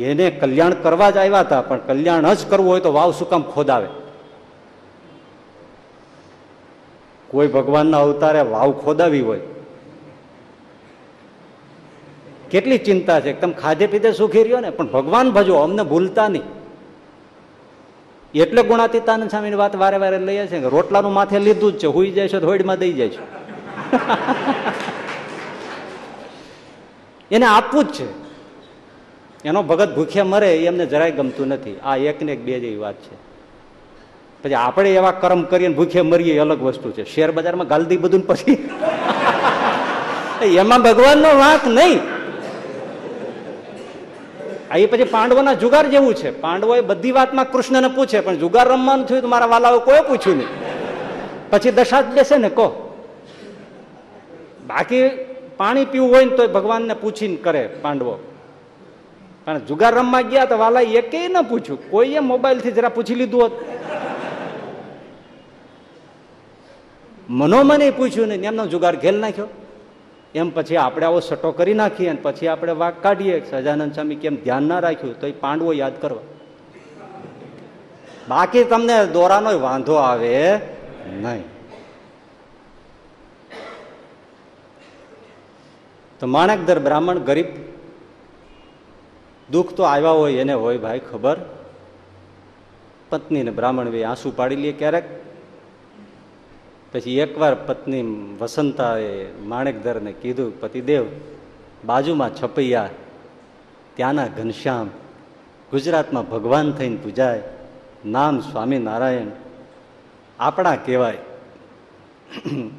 એને કલ્યાણ કરવા જ આવ્યા હતા, પણ કલ્યાણ જ કરવું હોય તો વાવ સુકામ ખોદાવે? કોઈ ભગવાનના અવતારે વાવ ખોદાવી હોય. કેટલી ચિંતા છે, તમે ખાધે પીધે સુખી રહ્યો ને, પણ ભગવાન ભજો, અમને ભૂલતા નહીં. એટલે ગુણાતીતાનંદ સ્વામીની વાત વારે વારે લઈએ છે કે રોટલાનું માથે લીધું જ છે, હુઈ જાય છે તો હોઈડમાં દઈ જાય છે. એને આપવું જ છે. એનો ભગત ભૂખ્યા મરે એમને જરાય ગમતું નથી. આ એક ને એક બે જેવી વાત છે. પછી આપણે એવા કર્મ કરીએ ભૂખ્યા ભૂખે મરીએ અલગ વસ્તુ છે. શેર બજારમાં ગાલદી બધું પછી એમાં ભગવાનનો વાંક નહીં. એ પછી પાંડવોના જુગાર જેવું છે. પાંડવોએ બધી વાતમાં કૃષ્ણને પૂછે, પણ જુગાર રમવાનું થયું તો મારા વાલાઓ કોઈ પૂછ્યું નહીં. પછી દશા જ બેસે ને કહો. બાકી પાણી પીવું હોય ને તો ભગવાનને પૂછીને કરે પાંડવો. પણ જુગાર રમવા ગયા તો વાલા એકે ન પૂછ્યું. કોઈએ મોબાઈલથી જરા પૂછી લીધું હોત. મનોમને પૂછ્યું નહીં. એમનો જુગાર ઘેલ નાખ્યો. એમ પછી આપણે આવો સટો કરી નાખીએ અને પછી આપણે વાક કાઢીએ. સજાનંદ સ્વામી કેમ ધ્યાન ના રાખ્યું? તો એ પાંડવો યાદ કરવા. બાકી તમને દોરાનો વાંધો આવે નહીં. તો માણેકદર બ્રાહ્મણ ગરીબ દુઃખ તો આવ્યા હોય, એને હોય ભાઈ, ખબર? પત્નીને બ્રાહ્મણ ભાઈ આંસુ પાડી લે ક્યારેક. પછી એકવાર પત્ની વસંતાએ માણેકધરને કીધું, પતિદેવ, બાજુમાં છપૈયા, ત્યાંના ઘનશ્યામ, ગુજરાતમાં ભગવાન થઈને પૂજાય, નામ સ્વામિનારાયણ, આપણા કહેવાય.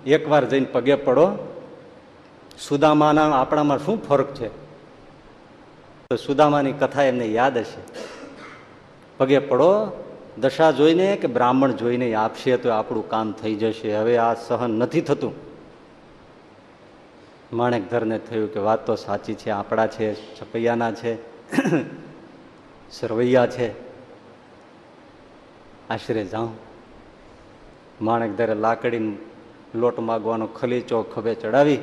એકવાર જઈને પગે પડો. સુદામાના આપણામાં શું ફરક છે? તો સુદામાની કથા એમને યાદ હશે. પગે પડો, દશા જોઈને કે બ્રાહ્મણ જોઈને આપશે તો આપણું કામ થઈ જશે. હવે આ સહન નથી થતું. માણેકધરને થયું કે વાત તો સાચી છે, આપણા છે, છપૈયાના છે, સરવૈયા છે. આશરે જાઉં. માણેકધરે લાકડી લોટ માગવાનો ખલીચો ખભે ચડાવી,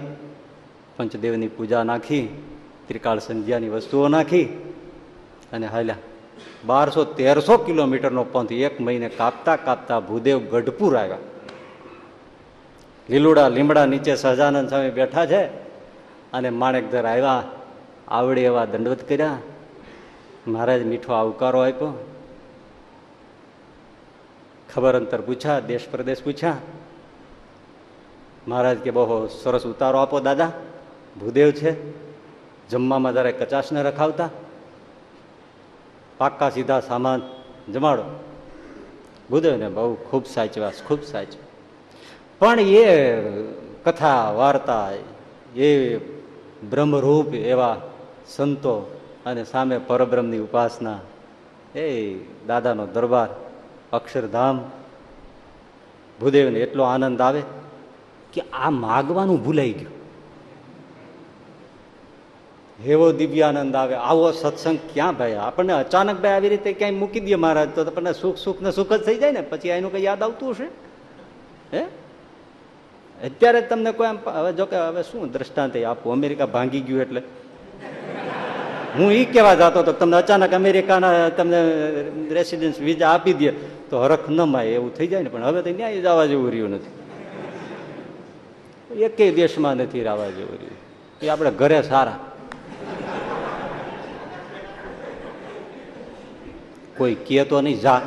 પંચદેવની પૂજા નાખી. ત્રિકાળ સંધ્યાની વસ્તુઓ નાખી અને હાલ્યા. બારસો તેરસો કિલોમીટરનો પંથ એક મહિને કાપતા કાપતા ભૂદેવ ગઢપુર આવ્યા. લીલુડા લીમડા નીચે સહજાનંદ સ્વામી બેઠા છે અને માણેકધર આવ્યા, આવડે એવા દંડવત કર્યા. મહારાજ મીઠો આવકારો આપ્યો. ખબર અંતર પૂછ્યા, દેશ પ્રદેશ પૂછ્યા. મહારાજ કે બહુ સરસ ઉતારો આપો દાદા, ભૂદેવ છે. જમવામાં જરાય કચાશને રખાવતા? પાક્કા સીધા સામાન જમાડો. ભૂદેવને બહુ ખૂબ સાચવા ખૂબ સાચવા પણ એ કથા, વાર્તા, એ બ્રહ્મરૂપ એવા સંતો અને સામે પરબ્રહ્મની ઉપાસના, એ દાદાનો દરબાર, અક્ષરધામ, ભૂદેવને એટલો આનંદ આવે કે આ માગવાનું ભૂલાઈ ગયું. એવો દિવ્યાનંદ આવે, આવો સત્સંગ ક્યાં ભાઈ? આપણને અચાનક ભાઈ આવી રીતે ક્યાંય મૂકી દે મહારાજ, તો આપણને સુખ સુખ ને સુખ જ થઈ જાય ને, પછી એનું કઈ યાદ આવતું હશે? હે? અત્યારે તમને કોઈ આમ હવે જોકે હવે શું દ્રષ્ટાંત આપું? અમેરિકા ભાંગી ગયું એટલે. હું એ કહેવા જતો હતો તમને અચાનક અમેરિકાના તમને રેસિડેન્સ વિઝા આપી દે, તો હરખ ન માય, એવું થઈ જાય ને, પણ હવે તો ન્યાય જવા જેવું રહ્યું નથી. એકેય દેશમાં નથી રહેવા જેવું રહ્યું. એ આપણે ઘરે સારા. કોઈ કહે તો નહીં, જા.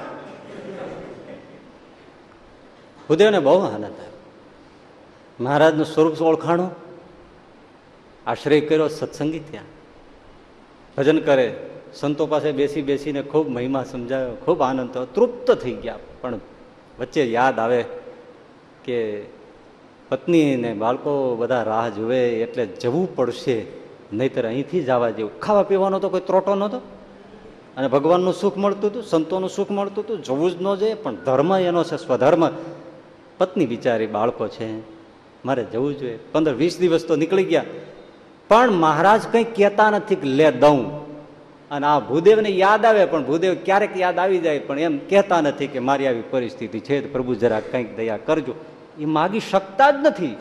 ભૂદેવને બહુ આનંદ આવ્યો. મહારાજનું સ્વરૂપ ઓળખાણું. આશ્રય કર્યો, સત્સંગી ત્યાં ભજન કરે, સંતો પાસે બેસી બેસીને ખૂબ મહિમા સમજાયો, ખૂબ આનંદ થયો, તૃપ્ત થઈ ગયા. પણ વચ્ચે યાદ આવે કે પત્ની ને બાળકો બધા રાહ જુએ એટલે જવું પડશે, નહીતર અહીંથી જવા જેવું. ખાવા પીવાનો તો કોઈ ત્રોટો નહોતો. અને ભગવાનનું સુખ મળતું હતું, સંતોનું સુખ મળતું હતું, જવું જ ન જોઈએ, પણ ધર્મ એનો છે, સ્વધર્મ. પત્ની બિચારી, બાળકો છે, મારે જવું જોઈએ. પંદર વીસ દિવસ તો નીકળી ગયા. પણ મહારાજ કંઈ કહેતા નથી કે લે દઉં. અને આ ભૂદેવને યાદ આવે, પણ ભૂદેવ ક્યારેક યાદ આવી જાય, પણ એમ કહેતા નથી કે મારી આવી પરિસ્થિતિ છે પ્રભુ જરા કંઈક દયા કરજો. એ માગી શકતા જ નથી.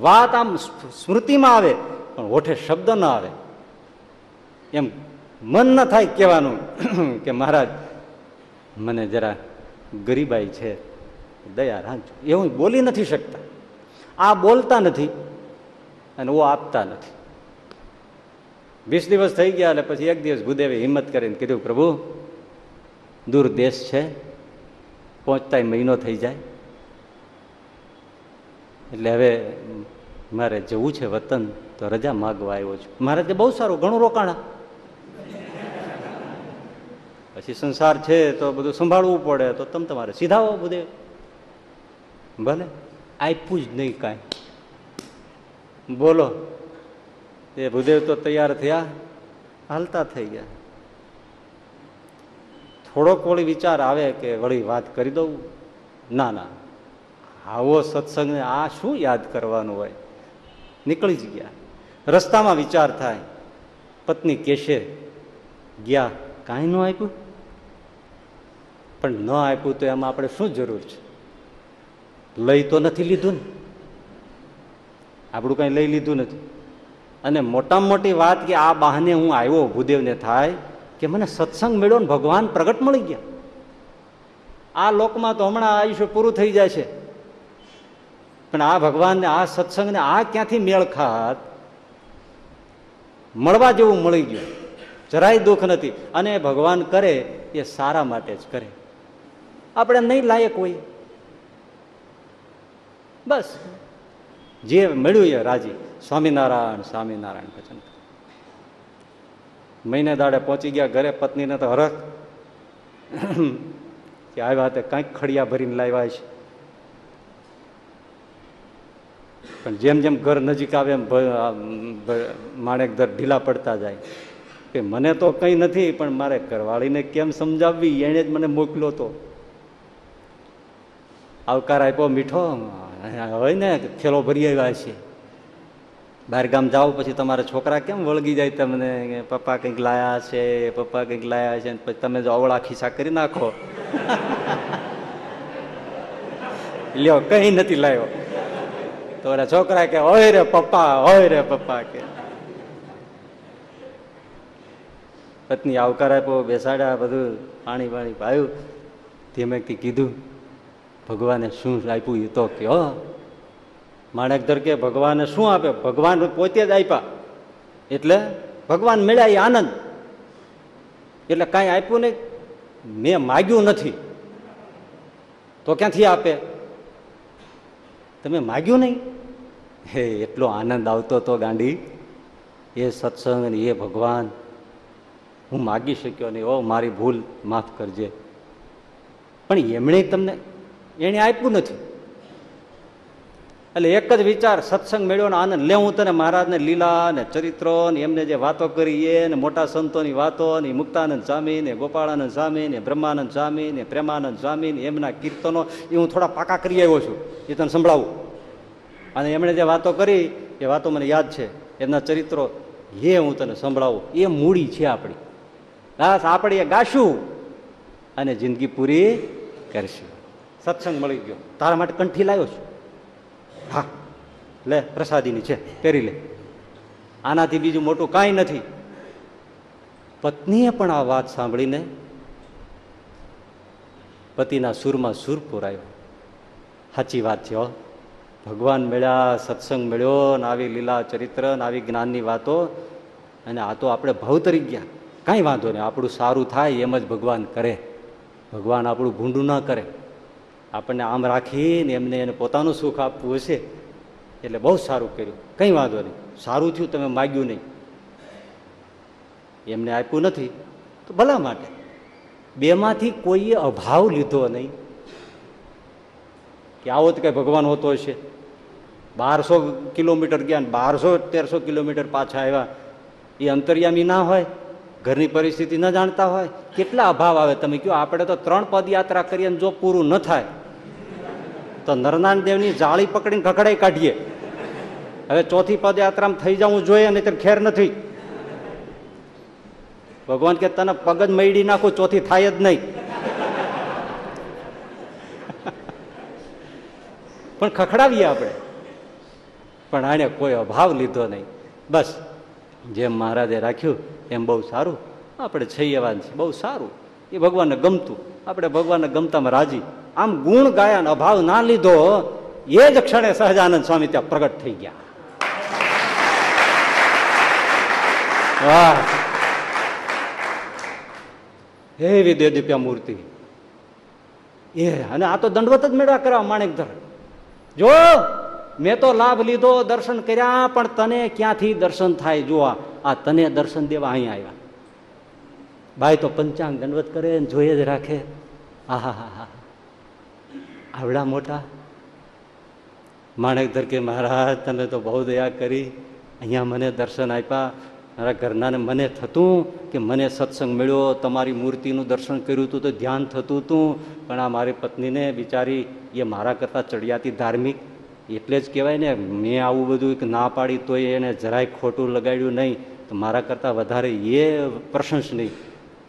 વાત આમ સ્મૃતિમાં આવે, પણ હોઠે શબ્દ ન આવે. એમ મન ન થાય કહેવાનું કે મહારાજ, મને જરા ગરીબાઈ છે, દયા રાખજો. એવું બોલી નથી શકતા. આ બોલતા નથી અને ઓ આપતા નથી. વીસ દિવસ થઈ ગયા એટલે પછી એક દિવસ ભૂદેવે હિંમત કરીને કીધું, પ્રભુ, દૂર દેશ છે પહોંચતા મહિનો થઈ જાય. એટલે હવે મારે જવું છે વતન, તો રજા માગવા આવ્યો છું. મારે તે બહુ સારું, ઘણું રોકાણા. પછી સંસાર છે તો બધું સંભાળવું પડે, તો તમે તમારે સીધાવો બધે. ભલે, આપ્યું જ નહીં કાંઈ. બોલો, એ ભૂદેવ તો તૈયાર થયા, હાલતા થઈ ગયા. થોડોક વળી વિચાર આવે કે વળી વાત કરી દઉં? ના ના. આવો સત્સંગને આ શું યાદ કરવાનું હોય? નીકળી જ ગયા. રસ્તામાં વિચાર થાય. પત્ની કેશે, ગયા, કાંઈ ન આપ્યું? પણ ન આપ્યું તો એમાં આપણે શું જરૂર છે? લઈ તો નથી લીધું ને. આપણું કંઈ લઈ લીધું નથી. અને મોટામાં મોટી વાત કે આ બહાને હું આવ્યો, ભૂદેવને થાય, કે મને સત્સંગ મળ્યો ને ભગવાન પ્રગટ મળી ગયા. આ લોકમાં તો હમણાં આયુષ્ય પૂરું થઈ જાય છે. પણ આ ભગવાનને, આ સત્સંગને આ ક્યાંથી મેળ ખાત? મળવા જેવું મળી ગયું. જરાય દુઃખ નથી. અને ભગવાન કરે એ સારા માટે જ કરે. આપણે નહીં લાયક હોઈએ બસ. જે મળ્યું એ રાજી. સ્વામિનારાયણ સ્વામિનારાયણ ભજન. મહિને દાડે પહોંચી ગયા ઘરે, પત્નીને તો હરખ. કે આવ્યા તે કાંઈક ખડિયા ભરીને લાવ્યા છે પણ જેમ જેમ ઘર નજીક આવે એમ માણેક દર ઢીલા પડતા જાય. કે મને તો કંઈ નથી, પણ મારે ઘરવાળીને કેમ સમજાવવી? એણે જ મને મોકલ્યો તો. આવકાર આપ્યો, મીઠો. હોય ને, થેલો ભરી આવ્યા છે. બહાર ગામ જાઓ પછી તમારા છોકરા કેમ વળગી જાય તમને? પપ્પા કંઈક લાયા છે, પપ્પા કંઈક લાયા છે પછી તમે જો અવળા ખિસ્સા કરી નાખો. લ્યો, કઈ નથી લાવ્યો તો છોકરા કે હોય રે પપ્પા હોય રે પપ્પા કે. પત્ની આવકાર આપ્યો, બેસાડ્યા, બધું પાણી પાણી પાયું. ધીમે કીધું ભગવાને શું આપ્યું એ તો કયો માણેકધર કે ભગવાને શું આપે? ભગવાન પોતે જ આપ્યા. એટલે ભગવાન મળ્યા એ આનંદ. એટલે કાંઈ આપ્યું નહીં. મેં માગ્યું નથી. તો ક્યાંથી આપે? તમે માગ્યું નહીં? હે, એટલો આનંદ આવતો હતો ગાંડી. એ સત્સંગ અને એ ભગવાન. હું માગી શક્યો નહીં. ઓ, મારી ભૂલ માફ કરજે. પણ એમણે તમને એણે આપ્યું નથી. એટલે એક જ વિચાર, સત્સંગ મેળવ્યો આનંદ. લે, હું તને મહારાજને લીલા ને ચરિત્રો ને એમને જે વાતો કરી, એ ને મોટા સંતોની વાતો ને મુક્તાનંદ સ્વામી ને ગોપાળાનંદ સ્વામી ને બ્રહ્માનંદ સ્વામી ને પ્રેમાનંદ સ્વામી ને એમના કીર્તનો, એ હું થોડા પાકા કરી આવ્યો છું. એ તને સંભળાવું. અને એમણે જે વાતો કરી, એ વાતો મને યાદ છે. એમના ચરિત્રો, એ હું તને સંભળાવું. એ મૂડી છે આપણી. બસ, આપણે એ ગાશું અને જિંદગી પૂરી કરશું. સત્સંગ મળી ગયો. તારા માટે કંઠી લાવ્યો છું. હા, લે, પ્રસાદીની છે, પહેરી લે. આનાથી બીજું મોટું કાંઈ નથી. પત્નીએ પણ આ વાત સાંભળીને પતિના સુરમાં સુર પુરાયો. સાચી વાત છે ભગવાન મળ્યા, સત્સંગ મળ્યો, ને આવી લીલા ચરિત્ર, ને આવી જ્ઞાનની વાતો. અને આ તો આપણે ભાવ તરી ગયા. કાંઈ વાંધો નહીં, આપણું સારું થાય એમ જ ભગવાન કરે. ભગવાન આપણું ભૂંડું ન કરે. આપણને આમ રાખીને એમને એને પોતાનું સુખ આપવું હશે. એટલે બહુ સારું કર્યું. કંઈ વાંધો નહીં. સારું થયું, તમે માગ્યું નહીં. એમને આપ્યું નથી. તો ભલા માટે. બેમાંથી કોઈએ અભાવ લીધો નહીં. કે આવો તો કંઈ ભગવાન હોતો હશે. બારસો કિલોમીટર ગયા બારસો તેરસો કિલોમીટર પાછા આવ્યા. એ અંતર્યામી ના હોય. ઘરની પરિસ્થિતિ ન જાણતા હોય, કેટલા અભાવ આવે? તમે કહો, આપણે તો ત્રણ પદયાત્રા કરીએ જો પૂરું ન થાય, તો નરનાન દેવની જાળી પકડીને ખખડાઈ કાઢીએ. હવે ચોથી પદયાત્રામાં થઈ જવું જોઈએ નહીં ખેર નથી. ભગવાન કે તને પગ જ મળી નાખું, ચોથી થાય જ નહીં. પણ ખખડાવીએ આપણે. પણ આને કોઈ અભાવ લીધો નહીં. બસ, જેમ મહારાજે રાખ્યું એમ બહુ સારું. આપણે છીએ બહુ સારું. એ ભગવાનને ગમતું. આપણે ભગવાનને ગમતામાં રાજી. આમ ગુણ ગાયન અભાવ ના લીધો, એ જ ક્ષણે સહજાનંદ સ્વામી ત્યાં પ્રગટ થઈ ગયા. વાહ. એવી દેદીપ્યા મૂર્તિ. એ, અને આ તો દંડવત જ મેળવા કરવા માણેકધર જો મેં તો લાભ લીધો, દર્શન કર્યા, પણ તને ક્યાંથી દર્શન થાય જો આ તને દર્શન દેવા અહીંયા આવ્યા. ભાઈ તો પંચાંગ દંડવત કરે જોઈએ જ રાખે. આહા, હા હા. આવડા મોટા. માણેકધર કે મહારાજ, તમે તો બહુ દયા કરી. અહીંયા મને દર્શન આપ્યા. મારા ઘરનાને મને થતું કે મને સત્સંગ મળ્યો, તમારી મૂર્તિનું દર્શન કર્યું હતું તો ધ્યાન થતું હતું પણ આ મારી પત્નીને બિચારી, એ મારા કરતાં ચડિયાતી ધાર્મિક એટલે જ કહેવાય ને, મેં આવું બધું ના પાડી તોય એને જરાય ખોટું લગાડ્યું નહીં. તો મારા કરતાં વધારે એ પ્રશંસનીય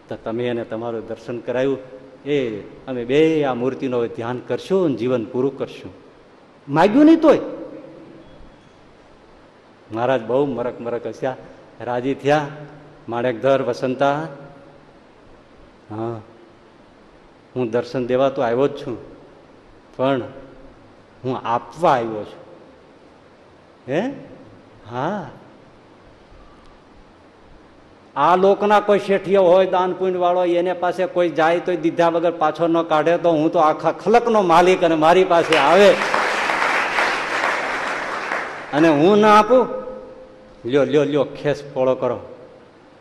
તો તમે એને તમારું દર્શન કરાયું. એ, અમે બે આ મૂર્તિનો ધ્યાન કરશું અને જીવન પૂરું કરશું. માગ્યું નહીં તોય. મહારાજ બહુ મરક મરક હસ્યા. રાજી થયા. માણેકધર, વસંતા. હા. હું દર્શન દેવા તો આવ્યો જ છું. પણ હું આપવા આવ્યો છું. હે? હા. આ લોકના કોઈ શેઠિયો હોય દાન વાળો, એને પાસે કોઈ જાય તો દીધા વગર પાછો ન કાઢે, તો હું તો આખા ખલકનો માલિક અને મારી પાસે આવે. અને હું ના આપું? લ્યો લ્યો લ્યો, ખેસ પોળો કરો.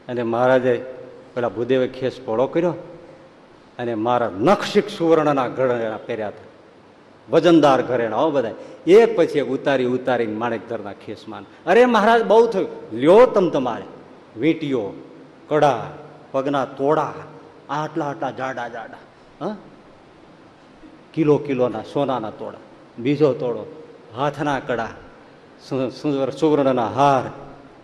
અને મહારાજે પેલા ભૂદેવે ખેસ પોળો કર્યો. અને મારા નક્ષિક સુવર્ણના ગળા પહેર્યા હતા. વજનદાર ઘરેણા, હો બધા એક પછી એક ઉતારી ઉતારી માણેકધરના ખેસમાં અરે મહારાજ, બહુ થયું. લ્યો તમ તમારે. વીંટીઓ કડા પગના તોડા આટલા આટલા જાડા જાડા, હા? કિલો કિલોના સોનાના તોડા, બીજો તોડો, હાથના કડા સુવર્ણના હાર,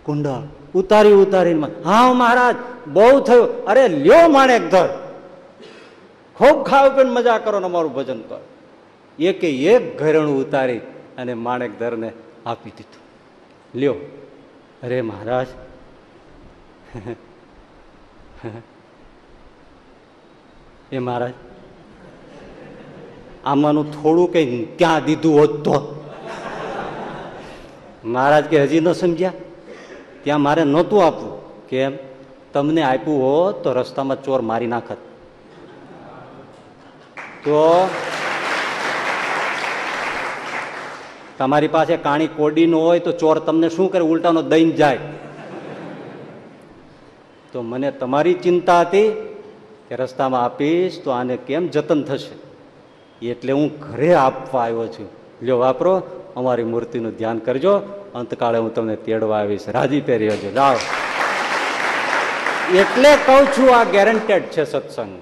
કુંડળ. ઉતારી ઉતારીને હા મહારાજ, બહુ થયું. અરે લ્યો માણેક ધર. ખૂબ ખાવ પણ મજા કરો ને અમારું ભજન કરો. એકે એક ઘરેણું ઉતારી અને માણેક ધરને આપી દીધું. લ્યો, અરે મહારાજ. એ મહારાજ, આમાંનું થોડું કઈ ક્યાં દીધું હોત તો. મહારાજ કે હજી ન સમજ્યા? ત્યાં મારે નહોતું આપવું. કેમ? તમને આપ્યું હોત તો રસ્તામાં ચોર મારી નાખત. તો તમારી પાસે કાણી કોડી ન હોય તો ચોર તમને શું કરે? ઉલટાનો દઈને જાય. તો મને તમારી ચિંતા હતી કે રસ્તામાં આપીશ તો આને કેમ જતન થશે? એટલે હું ઘરે આપવા આવ્યો છું. લ્યો વાપરો, અમારી મૂર્તિનું ધ્યાન કરજો. અંતકાળે હું તમને તેડવા આવીશ. રાજી પહેરી છે. જાઓ. એટલે કહું છું આ ગેરંટેડ છે સત્સંગ.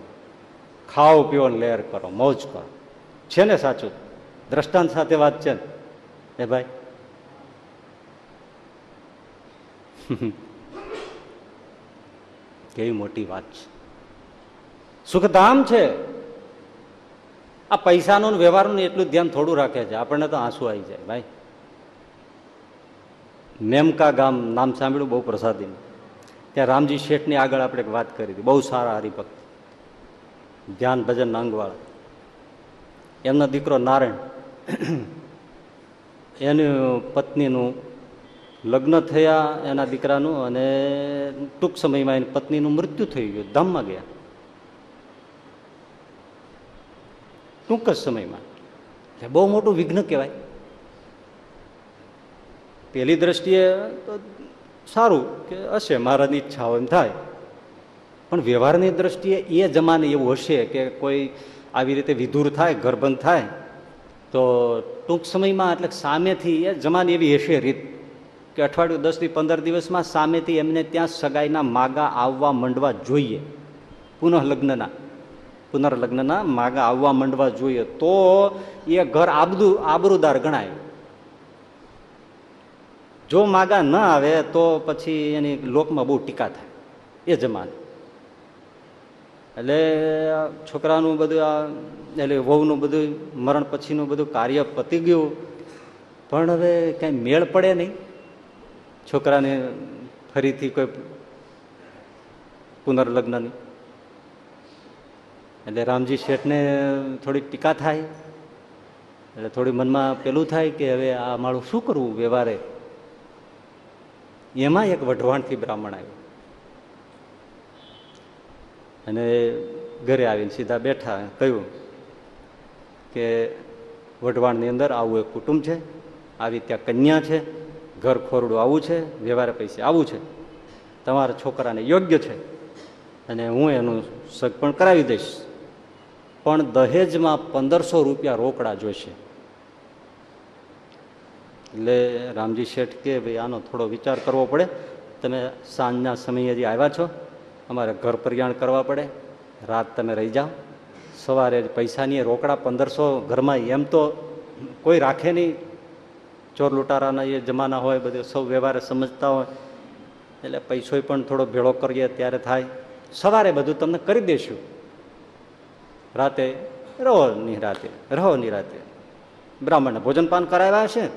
ખાઓ, પીઓ લેર કરો, મોજ કરો. છે ને સાચું? દ્રષ્ટાંત સાથે વાત છે ને? એ ભાઈ? કેવી મોટી વાત છે. સુખધામ છે. આ પૈસાનું વ્યવહારનું એટલું ધ્યાન થોડું રાખે છે. આપણને તો આંસુ આવી જાય, ભાઈ. મેમકા ગામ નામ સાંભળ્યું બહુ પ્રસાદીનું. ત્યાં રામજી શેઠની આગળ આપણે વાત કરી હતી. બહુ સારા હરિભક્ત. ધ્યાન ભજન નાંગવાળા એમનો દીકરો નારાયણ. એની પત્નીનું લગ્ન થયા એના દીકરાનું અને ટૂંક સમયમાં એની પત્નીનું મૃત્યુ થઈ ગયું, ધામમાં ગયા. ટૂંક જ સમયમાં. એટલે બહુ મોટું વિઘ્ન કહેવાય. પેલી દ્રષ્ટિએ તો સારું કે હશે, મહારાજની ઈચ્છા એમ થાય. પણ વ્યવહારની દ્રષ્ટિએ એ જમાને એવું હશે કે કોઈ આવી રીતે વિધુર થાય, ગર્ભન થાય તો ટૂંક સમયમાં એટલે સામેથી એ જમાની એવી હશે રીત કે અઠવાડિયું દસથી પંદર દિવસમાં સામેથી એમને ત્યાં સગાઈના માગા આવવા માંડવા જોઈએ. પુનઃલગ્નના પુનર્લગ્નના માગા આવવા માંડવા જોઈએ. તો એ ઘર આબદુ, આબરૂદાર ગણાય. જો માગા ન આવે તો પછી એની લોકમાં બહુ ટીકા થાય. એ જમાને. એટલે છોકરાનું બધું આ, એટલે વહુનું બધું મરણ પછીનું બધું કાર્ય પતી ગયું. પણ હવે કાંઈ મેળ પડે નહીં. છોકરાને ફરીથી કોઈ પુનર્લગ્નની. એટલે રામજી શેઠને થોડી ટીકા થાય. એટલે થોડી મનમાં પેલું થાય કે હવે આ મારું શું કરવું વ્યવહારે? એમાં એક વઢવાણથી બ્રાહ્મણ આવ્યો. અને ઘરે આવીને સીધા બેઠા કહ્યું કે વઢવાણની અંદર આવું એક કુટુંબ છે, આવી ત્યાં કન્યા છે, ઘર ખોરડું આવું છે, વ્યવહારે પૈસે આવું છે, તમારા છોકરાને યોગ્ય છે અને હું એનું સગ પણ કરાવી દઈશ. પણ દહેજમાં પંદરસો રૂપિયા રોકડા જોઈશે. એટલે રામજી શેઠ કે ભાઈ આનો થોડો વિચાર કરવો પડે. તમે સાંજના સમયે હજી આવ્યા છો અમારે ઘર પરિયાણ કરવા પડે. રાત તમે રહી જાઓ. સવારે પૈસાની રોકડા પંદરસો ઘરમાં એમ તો કોઈ રાખે નહીં. ચોર લૂંટારાના એ જમાના હોય, બધું સૌ વ્યવહારે સમજતા હોય. એટલે પૈસોય પણ થોડો ભેળો કરીએ, ત્યારે થાય. સવારે બધું તમને કરી દઈશું રાતે રહો નિરાતે રહો નિરાતે બ્રાહ્મણને ભોજન પાન કરાવ્યા હશે?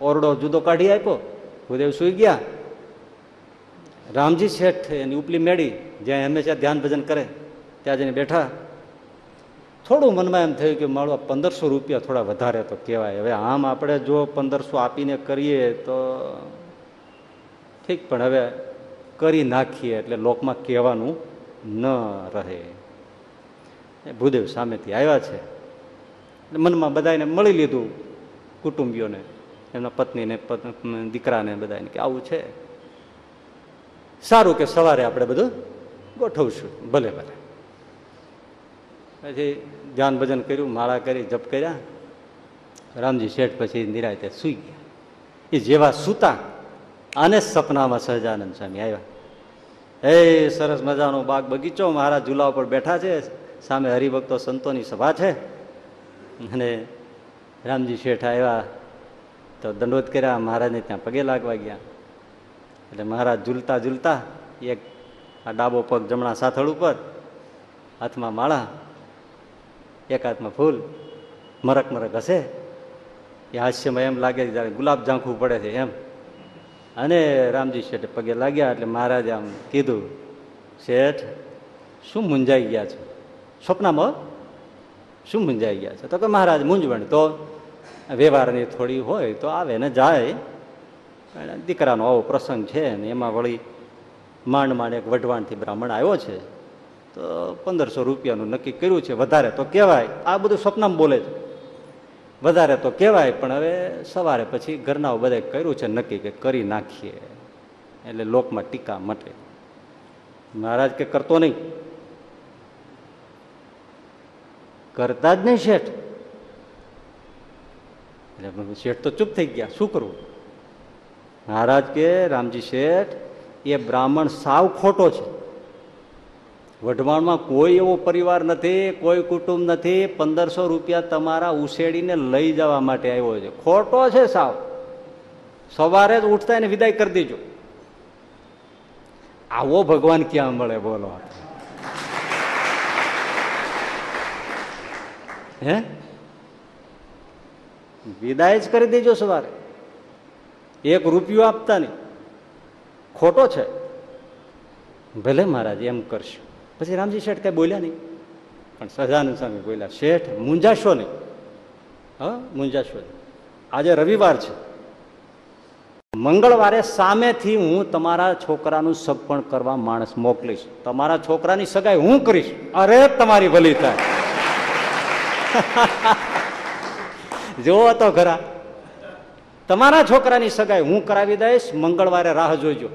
ઓરડો જુદો કાઢી આપ્યો. ભૂદેવ સુઈ ગયા. રામજી શેઠ એની ઉપલી મેળી, જ્યાં હંમેશા ધ્યાન ભજન કરે, ત્યાં જઈને બેઠા. થોડું મનમાં એમ થયું કે મારો પંદરસો રૂપિયા થોડા વધારે તો કહેવાય. હવે આમ આપણે જો પંદરસો આપીને કરીએ તો ઠીક, પણ હવે કરી નાખીએ એટલે લોકમાં કહેવાનું ન રહે. ભૂદેવ સામેથી આવ્યા છે. મનમાં બધાને મળી લીધું કુટુંબીઓને, એમના પત્નીને દીકરાને બધાને કે આવું છે. સારું કે સવારે આપણે બધું ગોઠવશું, ભલે ભલે. પછી ધ્યાન ભજન કર્યું, માળા કરી, જપ કર્યા. રામજી શેઠ પછી નિરાયતે સૂઈ ગયા. એ જેવા સૂતા, આને સપનામાં સહજાનંદ સ્વામી આવ્યા. એ સરસ મજાનો બાગ બગીચો મારા ઝૂલા ઉપર બેઠા છે, સામે હરિભક્તો સંતોની સભા છે. અને રામજી શેઠ આવ્યા, તો દંડોત કર્યા, મહારાજને ત્યાં પગે લાગવા ગયા. એટલે મહારાજ ઝૂલતા ઝૂલતા એક આ ડાબો પગ જમણા સાથળ ઉપર, હાથમાં માળા, એક હાથમાં ફૂલ, મરક મરક હશે. એ હાસ્યમાં એમ લાગે જ્યારે ગુલાબ ઝાંખવું પડે છે એમ. અને રામજી શેઠે પગે લાગ્યા એટલે મહારાજે આમ કીધું, શેઠ, શું મૂંઝાઈ ગયા છે? સ્વપ્નમાં શું મૂંઝાઈ ગયા છે? તો કે મહારાજ, મૂંઝવણ તો વ્યવહારની થોડી હોય તો આવે ને જાય. અને દીકરાનો આવો પ્રસંગ છે ને એમાં વળી માંડ માંડ એક વઢવાણથી બ્રાહ્મણ આવ્યો છે, તો પંદરસો રૂપિયાનું નક્કી કર્યું છે, વધારે તો કહેવાય. આ બધું સ્વપ્નમાં બોલે છે. વધારે તો કહેવાય, પણ હવે સવારે પછી ઘરના બધાએ કર્યું છે નક્કી કે કરી નાખીએ. એટલે લોકમાં ટીકા મટે. મહારાજ કે કરતો નહીં. કરતા જ નહીં શેઠ. એટલે શેઠ તો ચૂપ થઈ ગયા, શું કરવું? મહારાજ કે, રામજી શેઠ, એ બ્રાહ્મણ સાવ ખોટો છે. વઢવાણમાં કોઈ એવો પરિવાર નથી, કોઈ કુટુંબ નથી, પંદરસો રૂપિયા તમારા ઉછેડીને લઈ જવા માટે આવ્યો છે. ખોટો છે સાવ. સવારે જ ઉઠતા એને વિદાય કરી દેજો. આવો ભગવાન ક્યાં મળે, બોલો. હે? વિદાય જ કરી દેજો સવારે. એક રૂપિયો આપતા નહીં. ખોટો છે. ભલે મહારાજ એમ કરશું. પછી રામજી શેઠ કઈ બોલ્યા નહીં. પણ સહજાનંદ સ્વામી બોલ્યા, શેઠ, મૂંઝાશો નહીં. હા, મૂંઝાશો નહીં. આજે રવિવાર છે. મંગળવારે સામેથી હું તમારા છોકરાનું સગપણ કરવા માણસ મોકલીશ. તમારા છોકરાની સગાઈ હું કરીશ. અરે, તમારી ભલી થાય. જુઓ તો ખરા. તમારા છોકરાની સગાઈ હું કરાવી દઈશ, મંગળવારે રાહ જોઈજો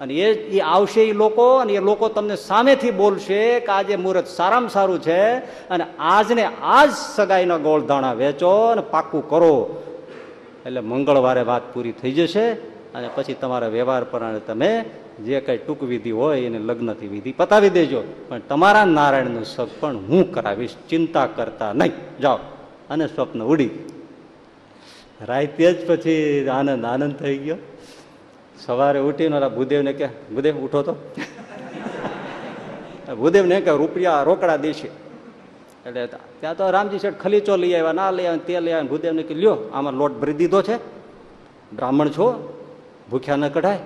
અને એ એ આવશે એ લોકો, અને એ લોકો તમને સામેથી બોલશે કે આજે મુહૂર્ત સારામાં સારું છે, અને આજને આજ સગાઈના ગોળ ધાણા વેચો અને પાક્કું કરો. એટલે મંગળવારે વાત પૂરી થઈ જશે, અને પછી તમારા વ્યવહાર પ્રમાણે તમે જે કંઈ ટૂંક વિધિ હોય એને લગ્નથી વિધિ પતાવી દેજો. પણ તમારા નારાયણનું સગ પણ હું કરાવીશ, ચિંતા કરતા નહીં. જાઓ. અને સ્વપ્ન ઉડી. રાતે જ પછી આનંદ આનંદ થઈ ગયો. સવારે ઉઠીને ઓલા ભૂદેવને કે ભૂદેવ, ઉઠો તો. ભૂદેવને કે રૂપિયા રોકડા દેશે. એટલે ત્યાં તો રામજી શેઠ ખલીચો લઈ આવ્યા, ના લઈ આવ્યા, તે લઈ આવ્યા. ભૂદેવને કે લ્યો, આમાં લોટ ભરી દીધો છે. બ્રાહ્મણ છો, ભૂખ્યા ન કઢાય.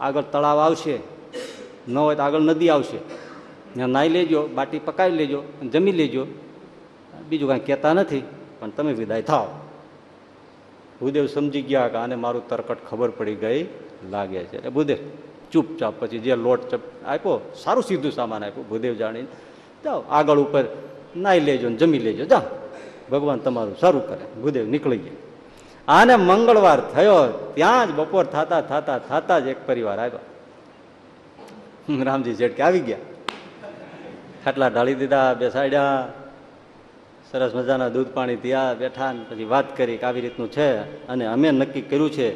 આગળ તળાવ આવશે. ન હોય તો આગળ નદી આવશે. ત્યાં નાહી લેજો, બાટી પકાવી લેજો, જમી લેજો. બીજું કાંઈ કહેતા નથી, પણ તમે વિદાય થાવ ભૂદેવ સમજી ગયા કે આને મારું તરકટ ખબર પડી ગઈ, લાગે છે. એટલે ભૂદેવ ચૂપચાપ પછી જે લોટ ચપ આપ્યો, સારું સીધું સામાન આપ્યું. ભૂદેવ જાણીને, જાઓ, આગળ ઉપર નાહી લેજો ને જમી લેજો જા ભગવાન તમારું સારું કરે. ભૂદેવ નીકળી ગયા. આને મંગળવાર થયો, ત્યાં જ બપોર થતા થતા થતા જ એક પરિવાર આવ્યો. રામજી જેટકે આવી ગયા. ખાટલા ઢાળી દીધા, બેસાડ્યા. સરસ મજાના દૂધ પાણી ત્યાં બેઠા ને પછી વાત કરી કે આવી રીતનું છે. અને અમે નક્કી કર્યું છે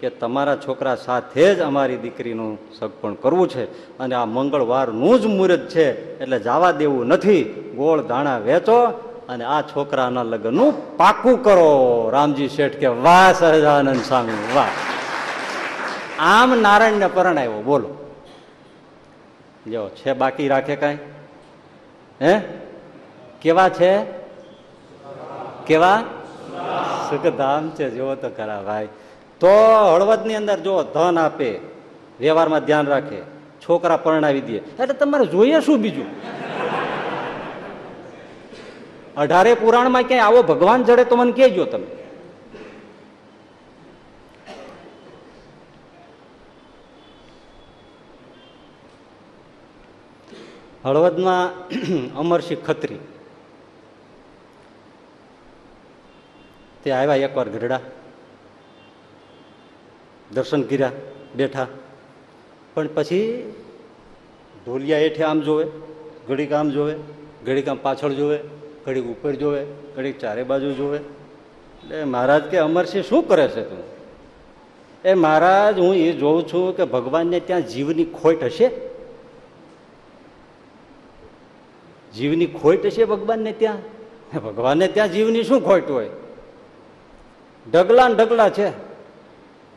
કે તમારા છોકરા સાથે જ અમારી દીકરીનું સગપણ કરવું છે. અને આ મંગળવારનું જ મુહૂર્ત છે, એટલે જવા દેવું નથી. ગોળ દાણા વેચો અને આ છોકરાના લગ્નનું પાકું કરો. રામજી શેઠ કે, વાહ સહજાનંદ સ્વામી, વાહ. આમ નારાયણને પરણાવ્યો બોલો. જો છે બાકી રાખે કાંઈ? હે? કેવા છે? કેવા? સુખધામ છે, જુઓ તો ખરા ભાઈ. તો હળવદની અંદર જો ધન આપે, વ્યવહારમાં ધ્યાન રાખે, છોકરા પરણાવી દે. એટલે તમારે જોઈએ શું બીજું? અઢારે પુરાણમાં ક્યાંય આવો ભગવાન જડે તો મને કહેજો તમે. હળવદમાં અમરસિંહ ખત્રી. તે આવ્યા એકવાર ગઢડા દર્શન કર્યા, બેઠા. પણ પછી ઢોલિયા હેઠે આમ જોવે, ઘડીક આમ જોવે, ઘડીક આમ પાછળ જોવે, ઘડીક ઉપર જોવે, ઘડીક ચારે બાજુ જોવે. એટલે મહારાજ કે અમરસિંહ શું કરે છે તું? એ મહારાજ, હું એ જોઉં છું કે ભગવાનને ત્યાં જીવની ખોટ હશે. જીવની ખોટ હશે ભગવાનને ત્યાં? ભગવાનને ત્યાં જીવની શું ખોટ હોય? ઢગલા ને ઢગલા છે.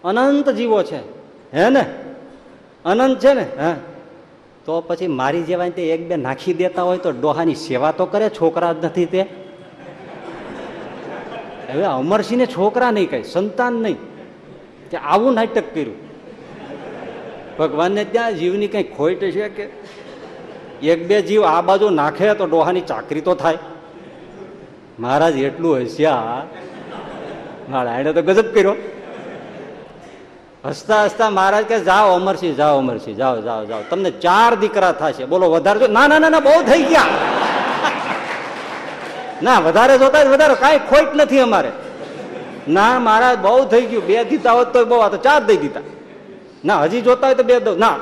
અનંત જીવો છે. હે ને? અનંત છે ને? હા? તો પછી મારી જેવા તે એક બે નાખી દેતા હોય તો ડોહાની સેવા તો કરે, છોકરા જ નથી તે. હવે અમરસિંહને છોકરા નહીં કઈ સંતાન નહીં. કે આવું નાટક કર્યું. ભગવાનને ત્યાં જીવની કઈ ખોટ છે કે? એક બે જીવ આ બાજુ નાખે તો ડોહાની ચાકરી તો થાય. મહારાજ, એટલું હસ્યા. મારા એને તો ગજબ કર્યો. હસતા હસતા મહારાજ કે જાઓ અમરસિંહ જાઓ અમરસિંહ જાઓ જાઓ જાઓ. તમને ચાર દીકરા થશે. બોલો, વધારે જો ના ના ના બહુ થઈ ગયા. ના, વધારે જોતા વધારે. કાંઈ ખોટ નથી અમારે. ના, મહારાજ, બહુ થઈ ગયું. બે દીધા હોત તો બહુ, આ તો ચાર દઈ દીધા. ના, હજી જોતા હોય તો બે દઉં. ના.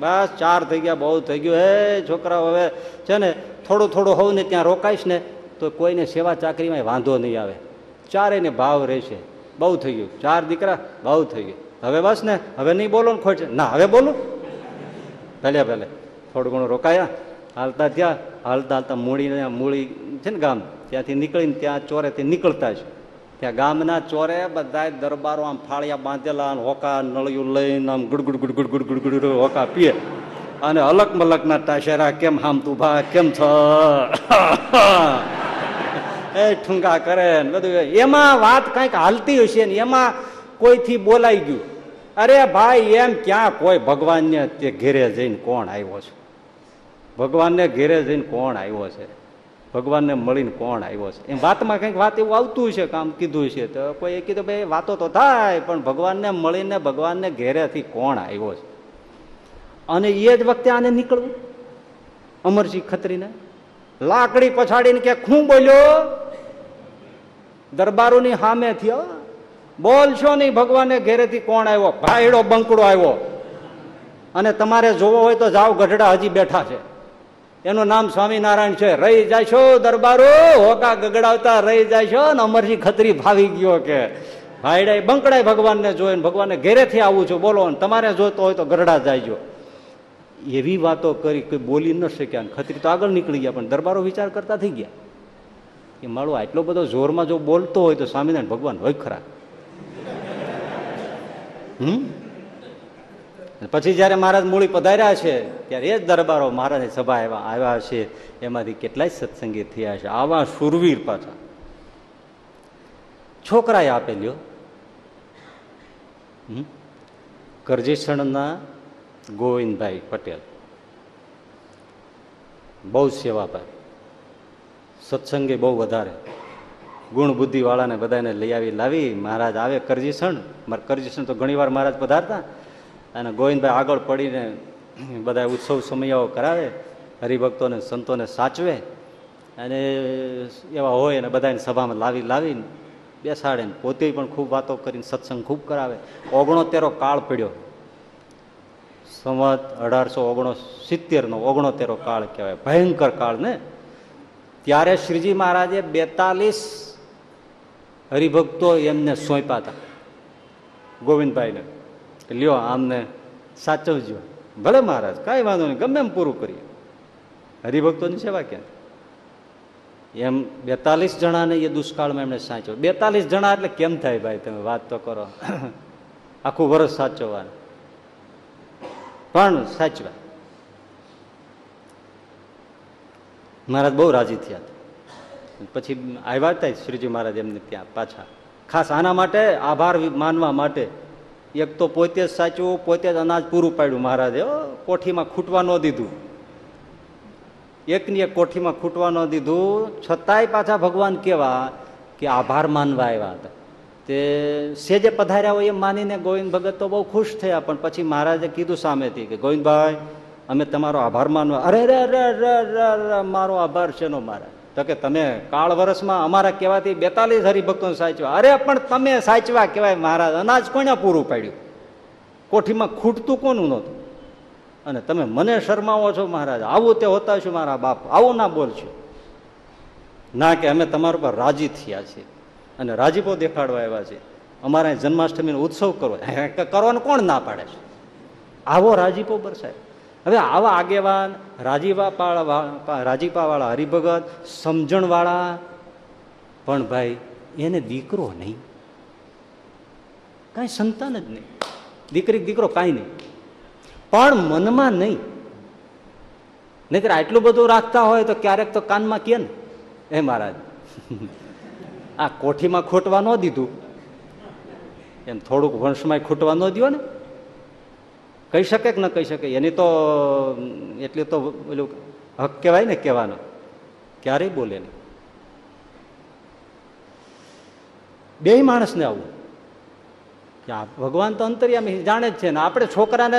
બસ, ચાર થઈ ગયા, બહુ થઈ ગયું. હે, છોકરાઓ, હવે છે ને, થોડું થોડું હોઉં ને ત્યાં રોકાઈશ ને, તો કોઈને સેવા ચાકરીમાં વાંધો નહીં આવે. ચારેયને ભાવ રહેશે. બહુ થઈ ગયું. ચાર દીકરા, બહુ થઈ ગયું. હવે બસ ને, હવે નહીં બોલો ને ખોટ. ના, હવે બોલું. પહેલે પહેલે થોડું ઘણું રોકાયા. હાલતા થયા. હાલતા હાલતા મૂળીને, મૂળી છે ને ગામ, ત્યાંથી નીકળીને ત્યાં ચોરેથી નીકળતા જ. ત્યાં ગામના ચોરે બધા દરબારો આમ ફાળિયા બાંધેલા હોકા નળિયું લઈને આમ ગુડગુડ ગુડગુડ ગુડગુડ ગુડ હોકા પીએ. અને અલગ મલકના ટાશેરા, કેમ હામ તું ભા, કેમ છો? એ ઠુંગા કરે ને બધું એમાં વાત કંઈક હાલતી હશે ને એમાં કોઈથી બોલાઈ ગયું? અરે ભાઈ, એમ ક્યાં કોઈ ભગવાનને તે ઘેરે જઈને કોણ આવ્યો છે? ભગવાનને ઘેરે જઈને કોણ આવ્યો છે? ભગવાનને મળીને કોણ આવ્યો છે? એમ વાતમાં કંઈક વાત એવું આવતું છે કામ કીધું છે તો કોઈ કીધું, ભાઈ, વાતો તો થાય, પણ ભગવાનને મળીને ભગવાનને ઘેરેથી કોણ આવ્યો છે? અને એ જ વખતે આને નીકળવું? અમરસિંહ ખત્રીને? લાકડી પછાડીને કે ખું બોલ્યો? દરબારોની સામે થયો. બોલશો નહીં ભગવાનને ઘેરેથી કોણ આવ્યો? ભાઈડો બંકડો આવ્યો. અને તમારે જોવો હોય તો જાઓ ગઢડા હજી બેઠા છે. એનું નામ સ્વામિનારાયણ છે. રહી છો દરબારો. હોકા ગગડાવતા રહી છો ને અમરજી ખત્રી ભાવી ગયો કે. ભાઈડા બંકડાય ભગવાનને જોઈને ભગવાનને ઘેરેથી આવું છું. બોલો તમારે જોતો હોય તો ગઢડા જાયજો. એવી વાતો કરી કોઈ બોલી ન શક્યા ખત્રી તો આગળ નીકળી ગયા, પણ દરબારો વિચાર કરતા થઈ ગયા. કે મારો આટલો બધો જોરમાં જો બોલતો હોય તો સ્વામિનારાયણ ભગવાન હોય ખરા. હમ? પછી જ્યારે મહારાજ મૂળી પધાર્યા છે, ત્યારે એ જ દરબારો મહારાજની સભા એવા આવ્યા છે, એમાંથી કેટલાય સત્સંગી થયા છે. આવા સુરવીર પાછા. છોકરાએ આપેલ્યો હમ? ગોવિંદભાઈ પટેલ. બહુ સેવાભાઈ સત્સંગે બહુ વધારે. ગુણ બુદ્ધિવાળાને બધાને લઈ આવી, લાવી, મહારાજ આવે કરજીસણ મારે કરજીસણ તો ઘણીવાર મહારાજ પધારતા. અને ગોવિંદભાઈ આગળ પડીને બધા ઉત્સવ સમયાઓ કરાવે, હરિભક્તોને, સંતોને સાચવે. અને એવા હોય અને બધાને સભામાં લાવી, લાવીને બેસાડે. પોતે પણ ખૂબ વાતો કરીને સત્સંગ ખૂબ કરાવે. ઓગણોતેરો કાળ પડ્યો. સંવત અઢારસો ઓગણો સિત્તેરનો ઓગણોતેરો કાળ કહેવાય. ભયંકર કાળ ને? ત્યારે શ્રીજી મહારાજે બેતાલીસ હરિભક્તો એમને સોંપ્યા હતા. ગોવિંદભાઈને. લ્યો આમને સાચવજો. ભલે મહારાજ, કાંઈ વાંધો નહીં, ગમે એમ પૂરું કરીએ. હરિભક્તોની સેવા ક્યાં? એમ બેતાલીસ જણાને એ દુષ્કાળમાં એમણે સાચવ્યો. બેતાલીસ જણા એટલે કેમ થાય ભાઈ તમે વાત તો કરો. આખું વર્ષ સાચવવાનું. પણ સાચવા મહારાજ બહુ રાજી થયા પછી આવ્યા હતા શ્રીજી મહારાજ એમને ત્યાં પાછા. ખાસ આના માટે આભાર માનવા માટે એક તો પોતે જ સાચવું, પોતે જ અનાજ પૂરું પાડ્યું મહારાજે કોઠીમાં ખૂટવા ન દીધું. એકની એક કોઠીમાં ખૂટવા ન દીધું. છતાંય પાછા ભગવાન કેવા કે આભાર માનવા આવ્યા હતા. તે સેજે પધાર્યા હોય એમ માનીને ગોવિંદ ભગત તો બહુ ખુશ થયા, પણ પછી મહારાજે કીધું સામેથી કે, ગોવિંદભાઈ, અમે તમારો આભાર માનવા અરે રે રે રે મારો આભાર છે નો મારા તો કે તમે કાળ વર્ષમાં અમારા કહેવાથી બેતાલીસ હરિભક્તો સાચવા. અરે, પણ તમે સાચવા કહેવાય મહારાજ, અનાજ કોને પૂરું પાડ્યું? કોઠીમાં ખૂટતું કોનું નહોતું? અને તમે મને શરમાવો છો મહારાજ, આવું તે હોતા છું મારા બાપ? આવું ના બોલશો. ના કે અમે તમારા પર રાજી થયા છીએ. અને રાજીપો દેખાડવા આવ્યા છે. અમારે જન્માષ્ટમીનો ઉત્સવ કરવો કરવાનો કોણ ના પાડે છે? આવો રાજીપો બરસાય હવે આવા આગેવાન રાજીપા પાળા રાજીપાવાળા હરિભગત, સમજણવાળા, પણ ભાઈ, એને દીકરો નહીં. કાંઈ સંતાન જ નહીં. દીકરી દીકરો કાંઈ નહીં. પણ મનમાં નહીં. નહીતર આટલું બધું રાખતા હોય તો ક્યારેક તો કાનમાં કે ને એ મહારાજ. આ કોઠીમાં ખોટવા ન દીધું. એમ થોડુંક વંશમાં ખૂટવા ન દો ને. કહી શકે કે ન કહી શકે? એની તો એટલી તો પેલું હક કહેવાય ને કહેવાનો. ક્યારેય બોલે નહીં. બે માણસને આવું. કે આ ભગવાન તો અંતરિયામી જાણે જ છે ને. આપણે છોકરાને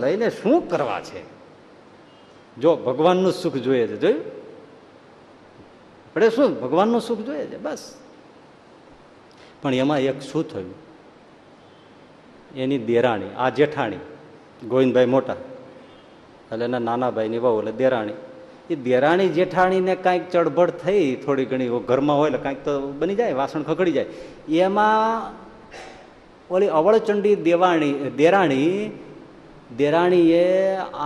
લઈને શું કરવા છે? જો ભગવાનનું સુખ જોઈએ છે, જોયું? આપણે શું ભગવાનનું સુખ જોઈએ છે? બસ. પણ એમાં એક શું થયું? એની દેરાણી, આ જેઠાણી, ગોવિંદભાઈ મોટા, એટલે એના નાના ભાઈની વહુ એટલે દેરાણી. એ દેરાણી જેઠાણીને કાંઈક ચડબડ થઈ થોડી ઘણી ઘરમાં હોય એટલે કાંઈક તો બની જાય, વાસણ ખખડી જાય. એમાં ઓલી અવળચંડી દેવાણી, દેરાણી, દેરાણીએ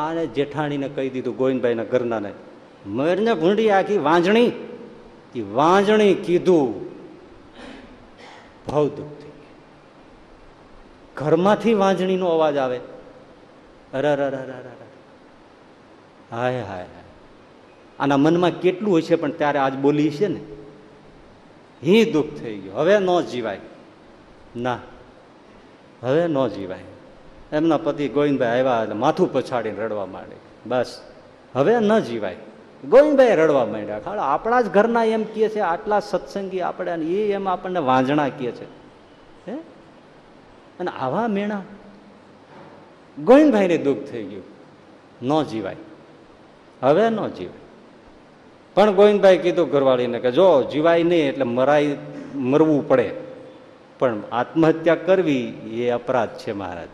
આને જેઠાણીને કહી દીધું, ગોવિંદભાઈના ઘરનાને, મરને ભૂંડી આખી વાંજણી. એ વાંજણી કીધું ભાવ દુઃખ થઈ ગયા ઘરમાંથી વાંજણીનો અવાજ આવે. અરે હાય હાય હાય. આના મનમાં કેટલું હોય છે પણ ત્યારે આજ બોલી છે ને? હી દુઃખ થઈ ગયું. હવે ન જીવાય. ના. હવે ન જીવાય. એમના પતિ ગોવિંદભાઈ આવ્યા માથું પછાડીને રડવા માંડે. બસ. હવે ન જીવાય. ગોવિંદભાઈ રડવા માંડ્યા. ખાલી આપણા જ ઘરના એમ કહે છે, આટલા સત્સંગી આપણે એ એમ આપણને વાંજણા કહે છે. હે? અને આવા મેણા ગોવિંદભાઈને દુઃખ થઈ ગયું. ન જીવાય. હવે ન જીવાય. પણ ગોવિંદભાઈ કીધું ઘરવાળીને કે, જો જીવાય નહીં એટલે મરાય, મરવું પડે. પણ આત્મહત્યા કરવી એ અપરાધ છે મહારાજ.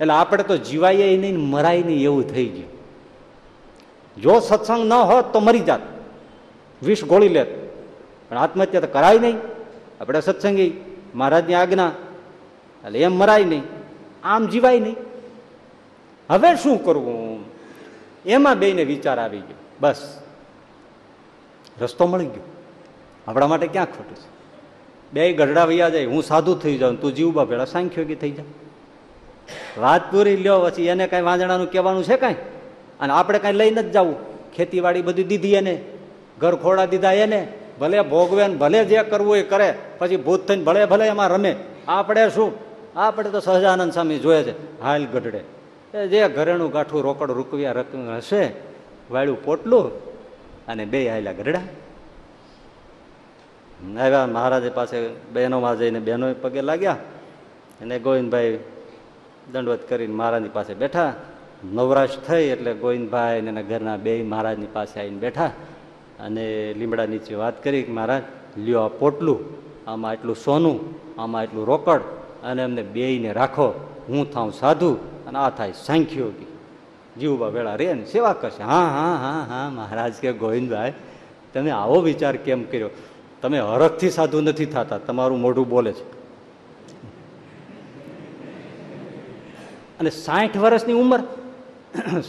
એટલે આપણે તો જીવાય નહીં મરાય નહીં એવું થઈ ગયું. જો સત્સંગ ન હોત તો મરી જાત. વિષ ગોળી લેત. પણ આત્મહત્યા તો કરાય નહીં. આપણે સત્સંગી, મહારાજની આજ્ઞા. એટલે એમ મરાય નહીં. આમ જીવાય નહીં. હવે શું કરવું? એમાં બેને વિચાર આવી ગયો. બસ. રસ્તો મળી ગયો. આપણા માટે ક્યાં ખોટું છે? બે ગઢડા વૈયા જાય. હું સાધુ થઈ જાઉં. તું જીવબા ભેળા સાંખ્યોગી થઈ જાય વાત પૂરી લ્યો, પછી એને કાંઈ વાંદણાનું કહેવાનું છે કાંઈ? અને આપણે કાંઈ લઈને જ જવું. ખેતીવાડી બધી દીધી એને, ઘર ખોડા દીધા એને, ભલે ભોગવે ને ભલે જે કરવું એ કરે, પછી ભૂત થઈને ભલે ભલે એમાં રમે. આપણે શું? આપણે તો સહજાનંદ સ્વામી જોઈએ છે, હાલ ગઢડે. એ જે ઘરેણું ગાંઠું રોકડ રૂકવ્યા રકમ હશે, વાળું પોટલું અને બે હાલ્યા ગઢડા. આવ્યા મહારાજે પાસે બહેનોમાં જઈને બહેનો પગે લાગ્યા. અને ગોવિંદભાઈ દંડવત કરીને મહારાજની પાસે બેઠા. નવરાશ થઈ એટલે ગોવિંદભાઈ અને એના ઘરના બે મહારાજની પાસે આવીને બેઠા અને લીમડા નીચે વાત કરી કે મહારાજ, લ્યો આ પોટલું, આમાં એટલું સોનું, આમાં એટલું રોકડ અને એમને બેયને રાખો, હું થાઉં સાધુ અને આ થાય સાંખ્યોગી. જીવબા વેળા રે ને સેવા કરશે. હા હા હા હા, મહારાજ કે ગોવિંદભાઈ, તમે આવો વિચાર કેમ કર્યો? તમે હરખથી સાધુ નથી થતા, તમારું મોઢું બોલે છે. અને સાઠ વર્ષની ઉંમર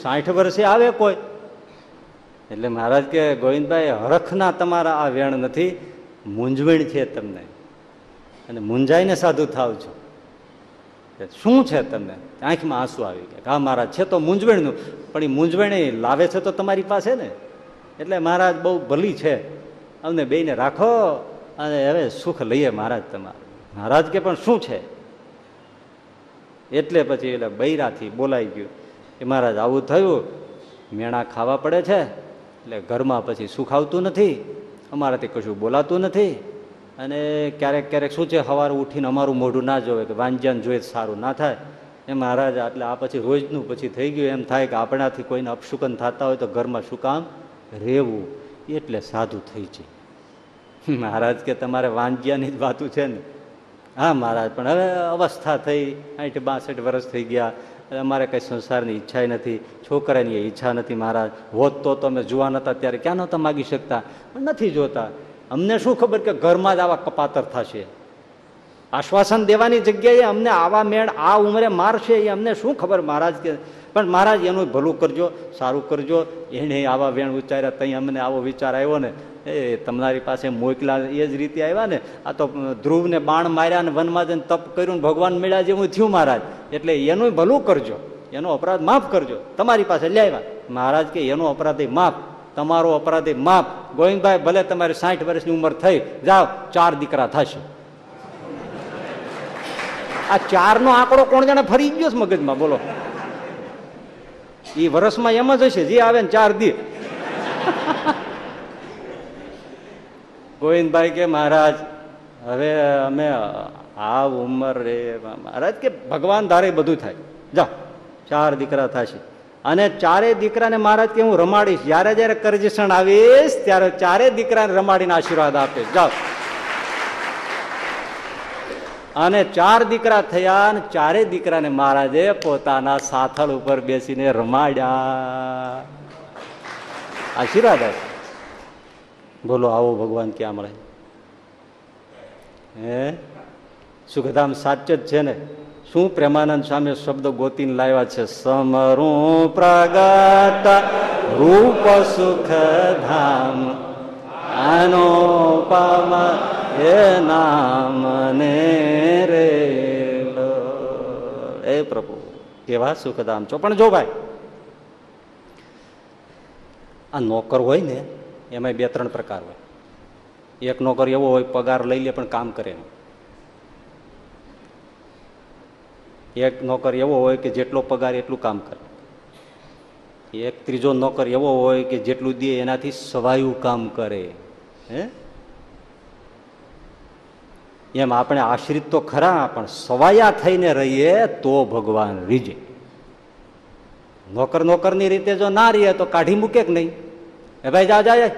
સાઠ વર્ષે આવે કોઈ. એટલે મહારાજ કે, ગોવિંદભાઈ, હરખના તમારા આ વેણ નથી, મૂંઝવણ છે તમને. અને મૂંઝાઈને સાધુ થાવ છો. શું છે તમને? આંખમાં આંસુ આવી ગયા હા, મહારાજ, છે તો મૂંઝવણનું, પણ એ મૂંઝવણ લાવે છે તો તમારી પાસે ને? એટલે મહારાજ બહુ ભલી છે. અમને બેને રાખો, અને હવે સુખ લઈએ મહારાજ તમારું. મહારાજ કે, પણ શું છે? એટલે પછી એટલે બૈરાથી બોલાઈ ગયું. કે મહારાજ, આવું થયું, મેણા ખાવા પડે છે, એટલે ઘરમાં પછી સુખ આવતું નથી, અમારાથી કશું બોલાતું નથી. અને ક્યારેક ક્યારેક શું છે સવારે ઉઠીને અમારું મોઢું ના જોવે કે વાંજન જોઈએ સારું ના થાય. એ મહારાજ, એટલે આ પછી રોજનું પછી થઈ ગયું, એમ થાય કે આપણાથી કોઈને અપશુકન થતા હોય તો ઘરમાં શું કામ? રહેવું. એટલે સાધુ થઈ જાય મહારાજ કે તમારે વાંજ્યાની જ વાતું છે ને? હા મહારાજ, પણ હવે અવસ્થા થઈ, આઠ બાસઠ વર્ષ થઈ ગયા. અમારે કંઈ સંસારની ઈચ્છા નથી, છોકરાની ઈચ્છા નથી મહારાજ હોત તો તમે જુવાન હતા ત્યારે ક્યાં નહોતા માગી શકતા? પણ નથી જોતા. અમને શું ખબર કે ઘરમાં જ આવા કપાતર થશે? આશ્વાસન દેવાની જગ્યાએ અમને આવા મેળ આ ઉંમરે મારશે એ અમને શું ખબર મહારાજ કે પણ મહારાજ, એનું ભલું કરજો, સારું કરજો. એને આવા વેણ ઉચ્ચાર્યા ત્યાં અમને આવો વિચાર આવ્યો ને. એ તમારી પાસે મોકલા એ જ રીતે આવ્યા ને. આ તો ધ્રુવને બાણ માર્યા ને વનમાં જઈને તપ કર્યું ને ભગવાન મળ્યા જેવું થયું મહારાજ. એટલે એનું ભલું કરજો. એનો અપરાધ માફ કરજો. તમારી પાસે લઈ આવ્યા. મહારાજ કે, એનો અપરાધે માફ. તમારો અપરાધે માફ. ગોવિંદભાઈ, ભલે તમારી સાઠ વર્ષની ઉંમર થઈ. જાઓ, ચાર દીકરા થશે. આ ચારનો આંકડો કોણ જાણે ફરી ગયો મગજમાં? બોલો. એ વર્ષમાં એમ જ હશે, જે આવે ને ચાર દી. ગોવિંદભાઈ કે, મહારાજ, હવે અમે આ ઉંમર રે, મહારાજ કે, ભગવાન ધારે બધું થાય. જા ચાર દીકરા થશે. અને ચારે દીકરાને મહારાજ કે, હું રમાડીશ. જ્યારે જ્યારે કરજણ આવીશ, ત્યારે ચારે દીકરાને રમાડીને આશીર્વાદ આપીશ. જાઓ. અને ચાર દીકરા થયા અને ચારે દીકરાને મહારાજે પોતાના સાથળ ઉપર બેસીને રમાડ્યા. આશીર્વાદ બોલો, આવો ભગવાન ક્યાં મળે? હે? સુખધામ સાચે જ છે ને? શું પ્રેમાનંદ સ્વામી શબ્દ ગોતીને લાવ્યા છે? સમરું પ્રગટ રૂપ સુખધામ આનો પામ એ નામ ને રે એ પ્રભુ, કેવા સુખદામ છો. પણ જો ભાઈ, આ નોકર હોય ને એમાં બે ત્રણ પ્રકાર હોય. એક નોકર એવો હોય, પગાર લઈ લે, પણ કામ કરે એક નોકર એવો હોય કે જેટલો પગાર એટલું કામ કરે. એક ત્રીજો નોકર એવો હોય કે જેટલું દે, એનાથી સવાયું કામ કરે. હે? એમ આપણે આશ્રિત તો ખરા, પણ સવાયા થઈને રહીએ તો ભગવાન રીજે. નોકર નોકરની રીતે જો ના રહીએ તો કાઢી મૂકે કે નહીં? એ ભાઈ જા જાય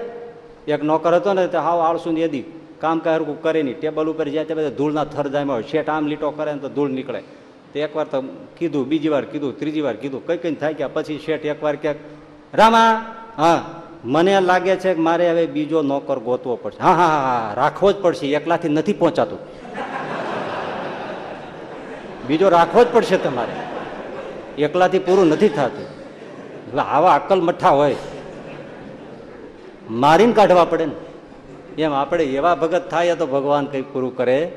એક નોકર હતો ને, તે હાવ આળસુ ને એદી કામ કાંઈ કરે નહીં. ટેબલ ઉપર જાય તે બધા ધૂળના થર જાય શેઠ આમ લીટો કરે ને તો ધૂળ નીકળે. તે એકવાર તો કીધું, બીજી વાર કીધું, ત્રીજી વાર કીધું. કઈ કઈ થાય ગયા પછી શેઠ એકવાર ક્યાંક, રામા! હા. મને લાગે છે કે મારે હવે બીજો નોકર ગોતવો પડશે. હા હા હા રાખવો જ પડશે. એકલાથી નથી પહોંચાતું. બીજો રાખવો જ પડશે તમારે. એકલાથી પૂરું નથી થતું. એટલે આવા અક્કલ મઠ્ઠા હોય. મારીને કાઢવા પડે ને. એમ આપણે એવા ભગત થાય તો ભગવાન કંઈ પૂરું કરે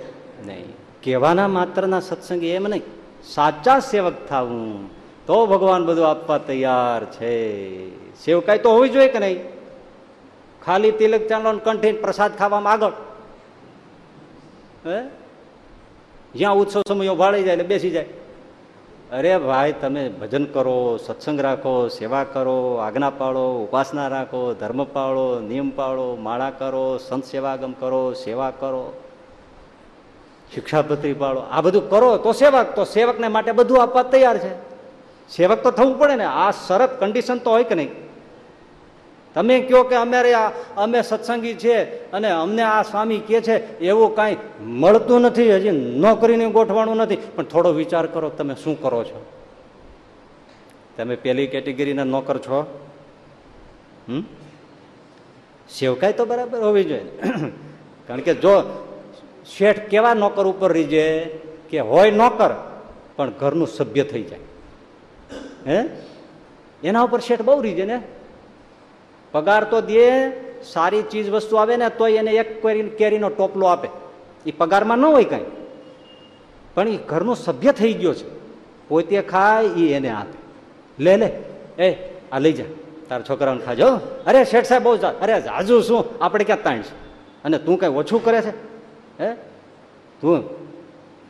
નહીં. કહેવાના માત્રના સત્સંગ એમ નહીં. સાચા સેવક થવું તો ભગવાન બધું આપવા તૈયાર છે. સેવકાઈ તો હોવી જોઈએ કે નહીં? ખાલી તિલક ચાલો કંઠી પ્રસાદ ખાવામાં આગળ. હે? જ્યાં ઉત્સવ સમયો ભાળી જાય એટલે બેસી જાય. અરે ભાઈ, તમે ભજન કરો, સત્સંગ રાખો, સેવા કરો, આજ્ઞા પાળો, ઉપાસના રાખો, ધર્મ પાળો, નિયમ પાળો, માળા કરો, સંત સેવાગમ કરો, સેવા કરો. શિક્ષાપત્રી પાળો. આ બધું કરો તો સેવક, તો સેવકને માટે બધું આપવા તૈયાર છે. સેવક તો થવું પડે ને. આ શરત કન્ડિશન તો હોય કે નહીં? તમે કહો કે અમારે આ અમે સત્સંગી છે અને અમને આ સ્વામી કે છે, એવું કાંઈ મળતું નથી, હજી નોકરીને ગોઠવાનું નથી. પણ થોડો વિચાર કરો તમે શું કરો છો? તમે પેલી કેટેગરીના નોકર છો? હમ? સેવકાઈ તો બરાબર હોવી જોઈએ. કારણ કે જો શેઠ કેવા નોકર ઉપર રીજે કે હોય નોકર, પણ ઘરનું સભ્ય થઈ જાય. હે? એના ઉપર શેઠ બહુ રીજે ને? પગાર તો દે, સારી ચીજ વસ્તુ આવે ને તોય એને એક કેરી કેરીનો ટોપલો આપે. એ પગારમાં ન હોય કાંઈ. પણ એ ઘરનો સભ્ય થઈ ગયો છે. પોતે ખાય એ એને આપે. લે લે. એ, આ લઈ જા. તારા છોકરાઓને ખાજો અરે, શેઠ સાહેબ બહુ અરે, જાજુ શું? આપણે ક્યાં તાણ છે? અને તું કઈ ઓછું કરે છે? હે? તું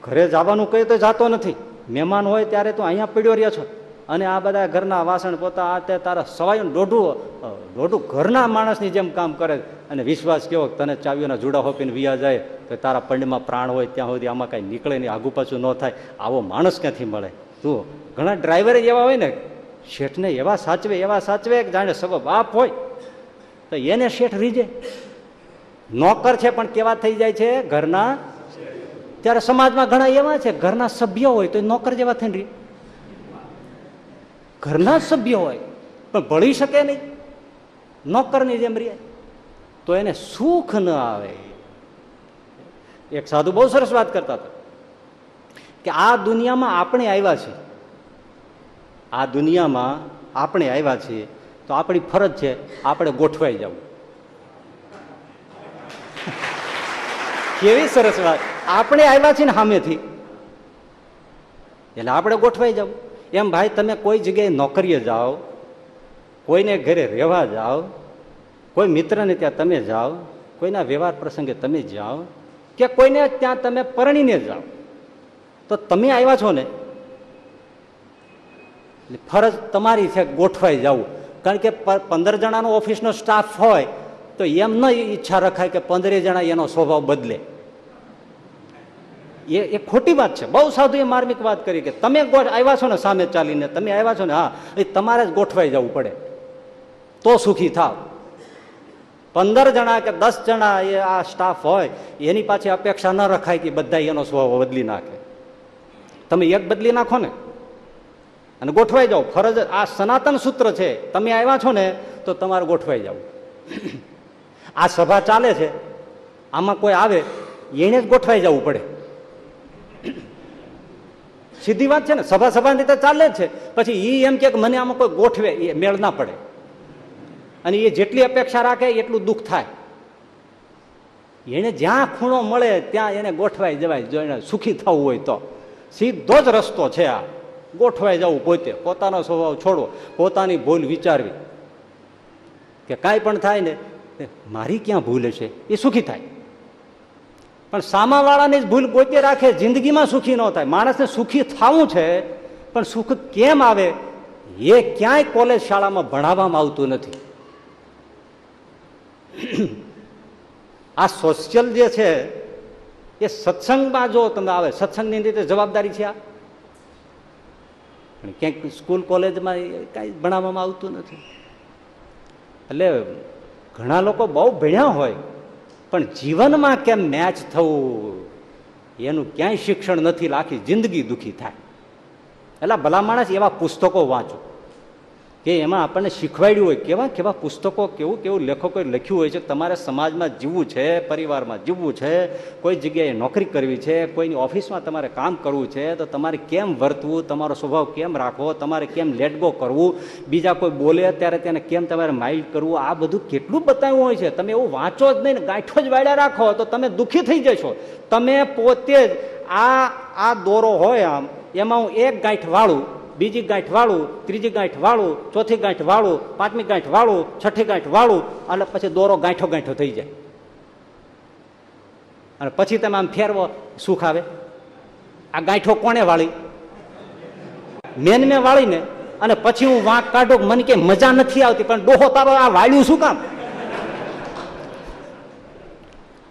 ઘરે જવાનું કહે તો જાતો નથી. મહેમાન હોય ત્યારે તું અહીંયા પીડ્યો રહ્યો છો. અને આ બધા ઘરના વાસણ પોતા, આ તે તારા સવાયું દોઢું દોઢું ઘરના માણસની જેમ કામ કરે અને વિશ્વાસ કેવો તને ચાવીઓના જુડા હોપીને વિયા જાય, તો તારા પંડમાં પ્રાણ હોય ત્યાં સુધી આમાં કાંઈ નીકળે નહીં, આગુ પાછું ન થાય. આવો માણસ ક્યાંથી મળે? તું ઘણા ડ્રાઈવર એવા હોય ને શેઠને એવા સાચવે એવા સાચવે કે જાણે સગો બાપ હોય. તો એને શેઠ રીજે. નોકર છે પણ કેવા થઈ જાય છે ઘરના? ત્યારે સમાજમાં ઘણા એવા છે, ઘરના સભ્ય હોય તો નોકર જેવા થઈને રહે ઘરના સભ્ય હોય, પણ ભળી શકે નહીં. નોકરની જેમ રહે. તો એને સુખ ન આવે. એક સાધુ બહુ સરસ વાત કરતા હતા કે આ દુનિયામાં આપણે આવ્યા છીએ આ દુનિયામાં આપણે આવ્યા છીએ તો આપણી ફરજ છે આપણે ગોઠવાઈ જવું. કેવી સરસ વાત. આપણે આવ્યા છીએ ને સામેથી. એટલે આપણે ગોઠવાઈ જવું. એમ ભાઈ, તમે કોઈ જગ્યાએ નોકરીએ જાઓ, કોઈને ઘરે રહેવા જાઓ, કોઈ મિત્રને ત્યાં તમે જાઓ, કોઈના વ્યવહાર પ્રસંગે તમે જાઓ, કે કોઈને ત્યાં તમે પરણીને જાઓ, તો તમે આવ્યા છો ને? ફરજ તમારી છે ગોઠવાઈ જવું. કારણ કે પંદર જણાનો ઓફિસનો સ્ટાફ હોય, તો એમ ન ઈચ્છા રખાય કે પંદરે જણા એનો સ્વભાવ બદલે. એ એ ખોટી વાત છે. બહુ સાધુ એ માર્મિક વાત કરી કે તમે આવ્યા છો ને સામે ચાલીને, તમે આવ્યા છો ને, હા, એ તમારે જ ગોઠવાઈ જવું પડે. તો સુખી થાવ. પંદર જણા કે દસ જણા એ આ સ્ટાફ હોય, એની પાછી અપેક્ષા ન રખાય કે બધા એનો સ્વભાવ બદલી નાખે. તમે એક બદલી નાખો ને, અને ગોઠવાઈ જાઓ. ફરજ, આ સનાતન સૂત્ર છે, તમે આવ્યા છો ને, તો તમારે ગોઠવાઈ જવું. આ સભા ચાલે છે, આમાં કોઈ આવે, એને જ ગોઠવાઈ જવું પડે. સીધી વાત છે ને સભા સભાની રીતે ચાલે જ છે. પછી એ એમ કે મને આમાં કોઈ ગોઠવે એ મેળ ના પડે. અને એ જેટલી અપેક્ષા રાખે એટલું દુઃખ થાય. એને જ્યાં ખૂણો મળે, ત્યાં એને ગોઠવાઈ જવાય. જો એને સુખી થવું હોય તો. સીધો જ રસ્તો છે આ. ગોઠવાઈ જવું પોતે. પોતાનો સ્વભાવ છોડવો. પોતાની ભૂલ વિચારવી. કે કાંઈ પણ થાય ને મારી ક્યાં ભૂલ છે એ સુખી થાય. પણ સામાવાળાની જ ભૂલ પોતે રાખે, જિંદગીમાં સુખી ન થાય. માણસને સુખી થવું છે, પણ સુખ કેમ આવે એ ક્યાંય કોલેજ શાળામાં ભણાવવામાં આવતું નથી. આ સોશિયલ જે છે, એ સત્સંગમાં જો તમે આવે, સત્સંગની રીતે જવાબદારી છે આ. ક્યાંક સ્કૂલ, કોલેજમાં કાંઈ ભણાવવામાં આવતું નથી. એટલે ઘણા લોકો બહુ ભણ્યા હોય પણ જીવનમાં કેમ મેચ થવું? એનું ક્યાંય શિક્ષણ નથી, લાખી જિંદગી દુઃખી થાય. એટલે ભલા માણસ એવા પુસ્તકો વાંચો. કે એમાં આપણને શીખવાડ્યું હોય, કેવા કેવા પુસ્તકો, કેવું કેવું લેખકોએ લખ્યું હોય છે, તમારે સમાજમાં જીવવું છે, પરિવારમાં જીવવું છે, કોઈ જગ્યાએ નોકરી કરવી છે, કોઈની ઓફિસમાં તમારે કામ કરવું છે, તો તમારે કેમ વર્તવું, તમારો સ્વભાવ કેમ રાખવો, તમારે કેમ લેટગો કરવું, બીજા કોઈ બોલે ત્યારે તેને કેમ તમારે માઇલ્ડ કરવું, આ બધું કેટલું બતાવ્યું હોય છે. તમે એવું વાંચો જ નહીં ને, ગાંઠો જ વાળ્યા રાખો, તો તમે દુઃખી થઈ જશો. તમે પોતે જ આ આ દોરો હોય આમ, એમાં હું એક ગાંઠ વાળું બીજી ગાંઠ વાળું, ત્રીજી ગાંઠ વાળું, ચોથી ગાંઠ વાળું, પાંચમી ગાંઠ વાળું, છઠ્ઠી ગાંઠ વાળું, અને પછી દોરો ગાંઠો ગાંઠો થઈ જાય. અને પછી તમે આમ ફેરવો, સુખ આવે. આ ગાંઠો કોણે વાળી? મેન મેં વાળીને, અને પછી હું વાંક કાઢો મને કે મજા નથી આવતી, પણ ડોહો તારો આ વાળ્યું શું કામ?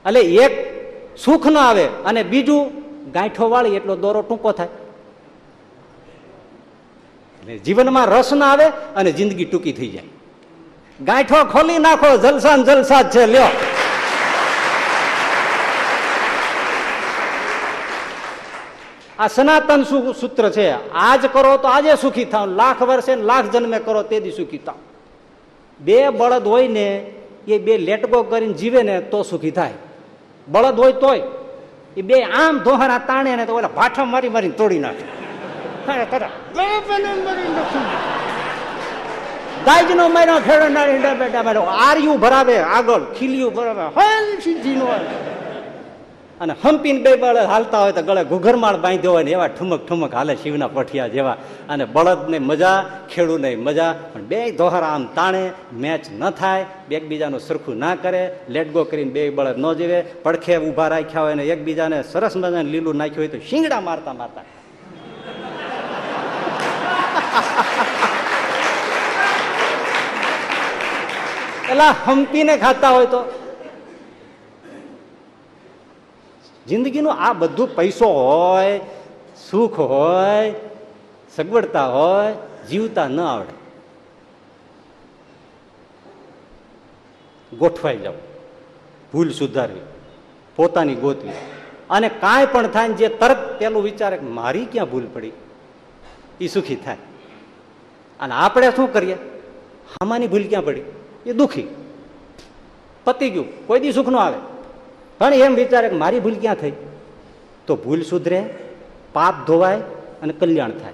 એટલે એક સુખ ન આવે, અને બીજું ગાંઠો વાળી, એટલો દોરો ટૂંકો થાય. એટલે જીવનમાં રસ ના આવે અને જિંદગી ટૂંકી થઈ જાય. ગાંઠો ખોલી નાખો જલસા જલસા છે, લ્યો. આ સનાતન સૂત્ર છે. આજ કરો તો આજે સુખી થાવ. લાખ વર્ષે લાખ જન્મે કરો તે દી સુખી થાવ. બે બળદ હોય ને, એ બે લેટગો કરીને જીવે ને તો સુખી થાય. બળદ હોય તોય. એ બે આમ ધોહારા તાણે ને તો ઓલા ભાઠા મારી મારીને તોડી નાખે. તરત. ગાયજનો માર્યો ખેડો ના ઈંડા બેટા માર્યો આર્યું ભરાવે આગળ ખીલ્યું ભરાવે હલ સીધી નો અને હંપીને બે બળદ હાલતા હોય તો ગળે ઘુઘરમાળ બાંધ્યો હોય ને એવા ઠુમક ઠુમક હાલે શિવના પઠિયા જેવા અને બળદને મજા ખેડૂને મજા પણ બે ધોહરા આમ તાણે મેચ ન થાય એકબીજાનું સરખું ના કરે લેટ ગો કરીને બે બળદ ન જીવે પડખે ઊભા રાખ્યા હોય ને એકબીજાને સરસ મજાને લીલું નાખ્યું હોય તો શિંગડા મારતા મારતા એલા, હંપીને ખાતા હોય તો. જિંદગીનું આ બધું પૈસો હોય, સુખ હોય, સગવડતા હોય, જીવતા ન આવડે. ગોઠવાઈ જાવ ભૂલ સુધારવી. પોતાની ગોતવી. અને કાંઈ પણ થાય જે તરત પેલું વિચારે મારી ક્યાં ભૂલ પડી? એ સુખી થાય. અને આપણે શું કરીએ? હામાની ભૂલ ક્યાં પડી? એ દુખી. પતી ગયું. કોઈ દી સુખ ન આવે. પણ એમ વિચારે કે મારી ભૂલ ક્યાં થઈ? તો ભૂલ સુધરે, પાપ ધોવાય અને કલ્યાણ થાય.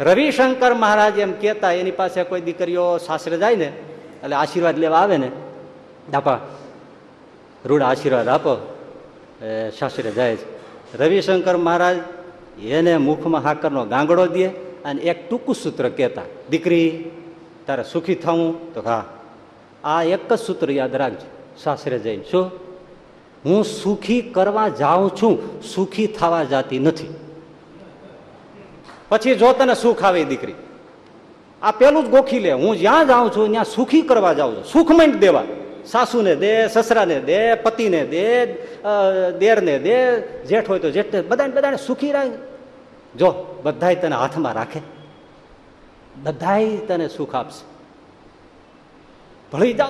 રવિશંકર મહારાજ એમ કહેતા, એની પાસે કોઈ દીકરીઓ સાસરે જાય ને, એટલે આશીર્વાદ લેવા આવે ને દાપા રૂડ આશીર્વાદ આપો. એ સાસરે જાય છે. રવિશંકર મહારાજ એને મુખમાં હાકરનો ગાંગડો દે અને એક ટૂંકું સૂત્ર કહેતા, દીકરી, તારે સુખી થવું? તો હા. આ એક જ સૂત્ર યાદ રાખજો, સાસરે જઈને. શું? હું સુખી કરવા જાઉં છું, સુખી થવા જાતી નથી. પછી જો તને સુખ આવે દીકરી, આ પેલું જ ગોખી લે, હું જ્યાં જાઉં છું, ત્યાં સુખી કરવા જાઉં છું. સુખમંડ દેવા. સાસુને દે, સસરાને દે, પતિને દે દેરને દે, જેઠ હોય તો જેઠ બધાને બધાને સુખી રાખ જો બધાય તને હાથમાં રાખે, બધાય તને સુખ આપશે. ભળી જાઓ.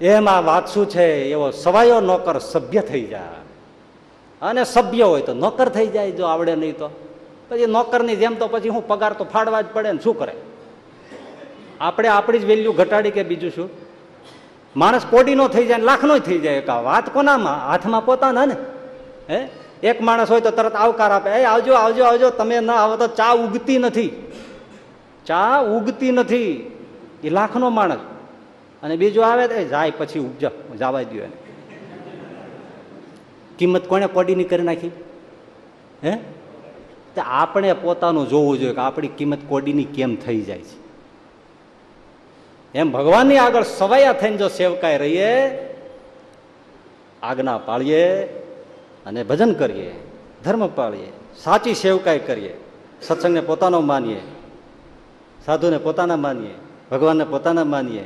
એમાં વાત શું છે? એવો સવાયો નોકર સભ્ય થઈ જાય. અને સભ્ય હોય તો નોકર થઈ જાય જો આવડે નહીં તો. પછી નોકરની જેમ તો પછી હું પગાર તો ફાડવા જ પડે ને શું કરે? આપણે આપણી જ વેલ્યુ ઘટાડી કે બીજું શું? માણસ કોડીનો થઈ જાય લાખનો થઈ જાય. વાત કોનામાં? હાથમાં પોતાના ને? હે? એક માણસ હોય તો તરત આવકાર આપે. એ, આવજો આવજો આવજો. તમે ના આવો તો ચા ઉગતી નથી. ચા ઉગતી નથી. એ લાખનો માણસ. અને બીજો આવે તો જાય પછી ઉપજા જવા દો એને. કિંમત કોને કોડીની કરી નાખી? હે? તો આપણે પોતાનું જોવું જોઈએ કે આપણી કિંમત કોડીની કેમ થઈ જાય છે. એમ ભગવાનની આગળ સવાયા થઈને જો સેવકાય રહીએ, આજ્ઞા પાળીએ અને ભજન કરીએ, ધર્મ પાળીએ, સાચી સેવકાઈ કરીએ, સત્સંગને પોતાનો માનીએ, સાધુને પોતાના માનીએ, ભગવાનને પોતાના માનીએ,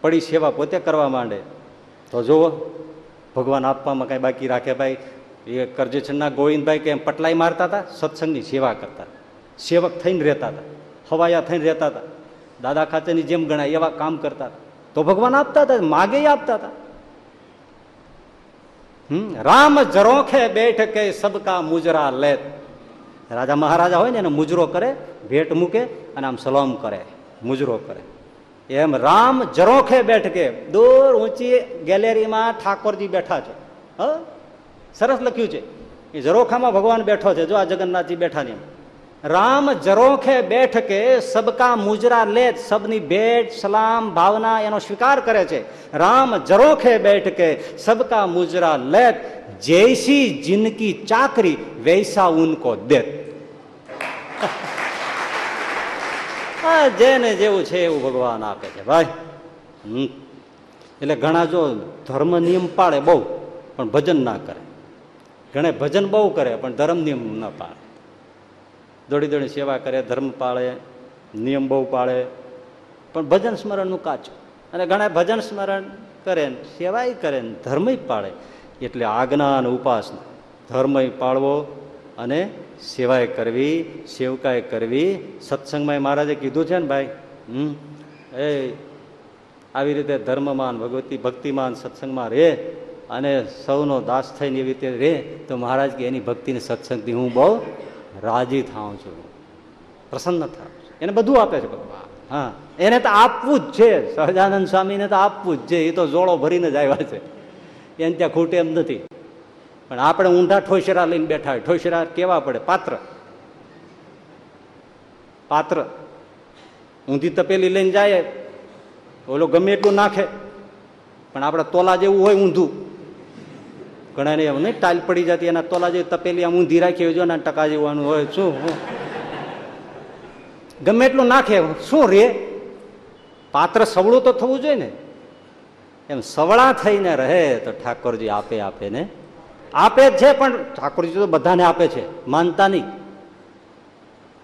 પડી સેવા પોતે કરવા માંડે. તો જુઓ, ભગવાન આપવામાં કાંઈ બાકી રાખે ભાઈ. એ કરજેછના ગોવિંદભાઈ કે એમ પટલાઈ મારતા હતા, સત્સંગની સેવા કરતા. સેવક થઈને રહેતા હતા, હવાયા થઈને રહેતા હતા. દાદા ખાતેની જેમ ગણાય એવા કામ કરતા હતા. તો ભગવાન આપતા હતા માગે આપતા હતા. રામ જરોખે બેઠ કે સબકા મુજરા લેત. રાજા મહારાજા હોય ને, એને મુજરો કરે, ભેટ મૂકે અને આમ સલામ કરે, મુજરો કરે. એમ રામ જરોખે બેઠ કે દૂર ઊંચી ગેલેરીમાં ઠાકોરજી બેઠા છે. હ? સરસ લખ્યું છે. એ જરોખામાં ભગવાન બેઠો છે. જો આ જગન્નાથજી બેઠા ને રામ જરોખે બેઠ કે સબકા મુજરા લે સબની ભેટ, સલામ, ભાવના એનો સ્વીકાર કરે છે. રામ જરોખે બેઠકે સબકા મુજરા લે જૈસી જિનકી ચાકરી વૈસા ઉનકો દે હા જેને જેવું છે એવું ભગવાન આપે છે. ભાઈ એટલે ઘણા જો ધર્મ નિયમ પાળે બહુ, પણ ભજન ના કરે. ઘણે ભજન બહુ કરે, પણ ધર્મ નિયમ ના પાળે. દોડી દોડી સેવા કરે, ધર્મ પાળે, નિયમ બહુ પાળે. પણ ભજન સ્મરણનું કાચું. અને ઘણા ભજન સ્મરણ કરે ને, સેવાય કરે ને, ધર્મય પાળે. એટલે આજ્ઞા અને ઉપાસના. ધર્મય પાળવો અને સેવાય કરવી, સેવકાય કરવી. સત્સંગમાં મહારાજે કીધું છે ને ભાઈ, હમ, એ આવી રીતે ધર્મમાન, ભગવતી ભક્તિમાન સત્સંગમાં રહે અને સૌનો દાસ થઈને એવી રીતે રહે તો મહારાજ કે એની ભક્તિને સત્સંગથી હું બહુ રાજી થાઉં છું. પ્રસન્ન થાઉં છું. એને બધું આપે છે ભગવાન. હા. એને તો આપવું જ છે. સહજાનંદ સ્વામીને તો આપવું જ છે. એ તો જોડો ભરીને જ આવ્યા છે. એને ત્યાં ખૂટે એમ નથી. પણ આપણે ઊંધા ઠોસરા લઈને બેઠા હોય. ઠોસરા કેવા પડે? પાત્ર. પાત્ર. ઊંધી તપેલી લઈને જાય. ઓલો ગમે એટલું નાખે. પણ આપણે તોલા જેવું હોય ઊંધું. ઘણા ને એમ નહીં ટાઈલ પડી જતી, એના તોલા જેવી તપેલી આમ ઊંધી રાખી હોય જો ને ટકા જેવાનું હોય, શું? ગમે એટલું નાખે, શું રે? પાત્ર સવળું તો થવું જોઈએ ને. એમ સવળા થઈને રહે તો ઠાકોરજી આપે આપે ને. આપે જ છે, પણ ઠાકોરજી તો બધાને આપે છે, માનતા નહીં.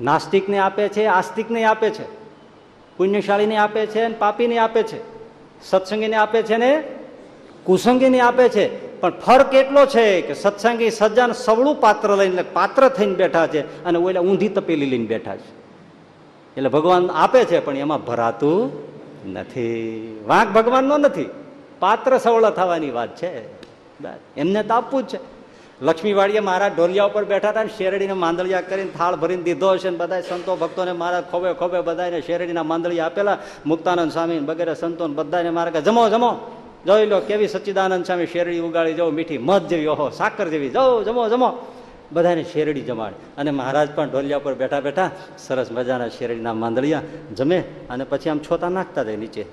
નાસ્તિકને આપે છે, આસ્તિકને આપે છે. પુણ્યશાળીને આપે છે, અને પાપીને આપે છે. સત્સંગીને આપે છે ને કુસંગીને આપે છે. પણ ફરક એટલો છે કે સત્સંગી સજ્જન સવળું પાત્ર લઈને પાત્ર થઈને બેઠા છે અને ઓલા ઊંધી તપેલી લઈને બેઠા છે. એટલે ભગવાન આપે છે, પણ એમાં ભરાતું નથી. વાંક ભગવાનનો નથી. પાત્ર સવળા થવાની વાત છે. એમને તો આપવું જ છે. લક્ષ્મીવાડીએ મારા ઢોલિયા ઉપર બેઠા હતા ને શેરડીને માંદળિયા કરીને થાળ ભરીને દીધો હશે ને બધા સંતો ભક્તોને મારા ખોબે ખોબે બધાને શેરડીના માંદળિયા આપેલા. મુક્તાનંદ સ્વામી વગેરે સંતોને બધાને મારા જમો જમો. જોઈ લો કેવી સચ્ચિદાનંદ સ્વામી શેરડી ઉગાડી જવું મીઠી મધ જેવી, ઓહો, સાકર જેવી જવો જમો જમો. બધાને શેરડી જમાડે. અને મહારાજ પણ ઢોલિયા પર બેઠા બેઠા સરસ મજાના શેરડીના માંદળિયા જમે અને પછી આમ છોતા નાખતા જાય નીચે.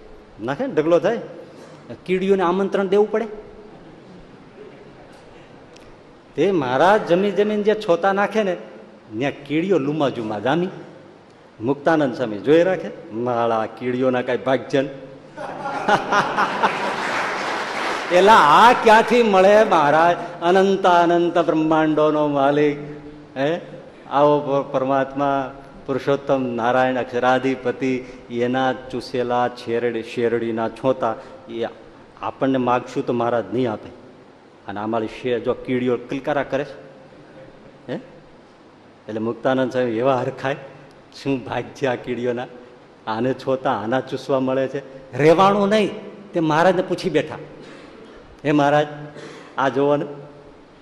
નાખે ને ઢગલો થાય? કીડીઓને આમંત્રણ દેવું પડે? તે મહારાજ જમી જમીન જે છોતા નાખે ને, ત્યાં કીડીઓ લુમા જુમા જામી. મુક્તાનંદ સ્વામી જોઈ રાખે, માળા કીડીઓના કઈ ભાગજન. એલા આ ક્યાંથી મળે મહારાજ? અનંત અનંત બ્રહ્માંડોનો માલિક, હે? આવો પરમાત્મા, પુરુષોત્તમ નારાયણ અક્ષરાધિપતિ, એના ચૂસેલા શેરડી શેરડીના છોતા, એ આપણને માગશું તો મહારાજ નહીં આપે. અને અમારી શેર જો કીડીઓ કિલકારા કરે છે, હે? એટલે મુક્તાનંદ સાહેબ એવા હરખાય, શું ભાગ છે આ કીડીઓના? આને છોતા આના ચૂસવા મળે છે. રહેવાનું નહીં, તે મહારાજને પૂછી બેઠા. હે મહારાજ, આ જોવો ને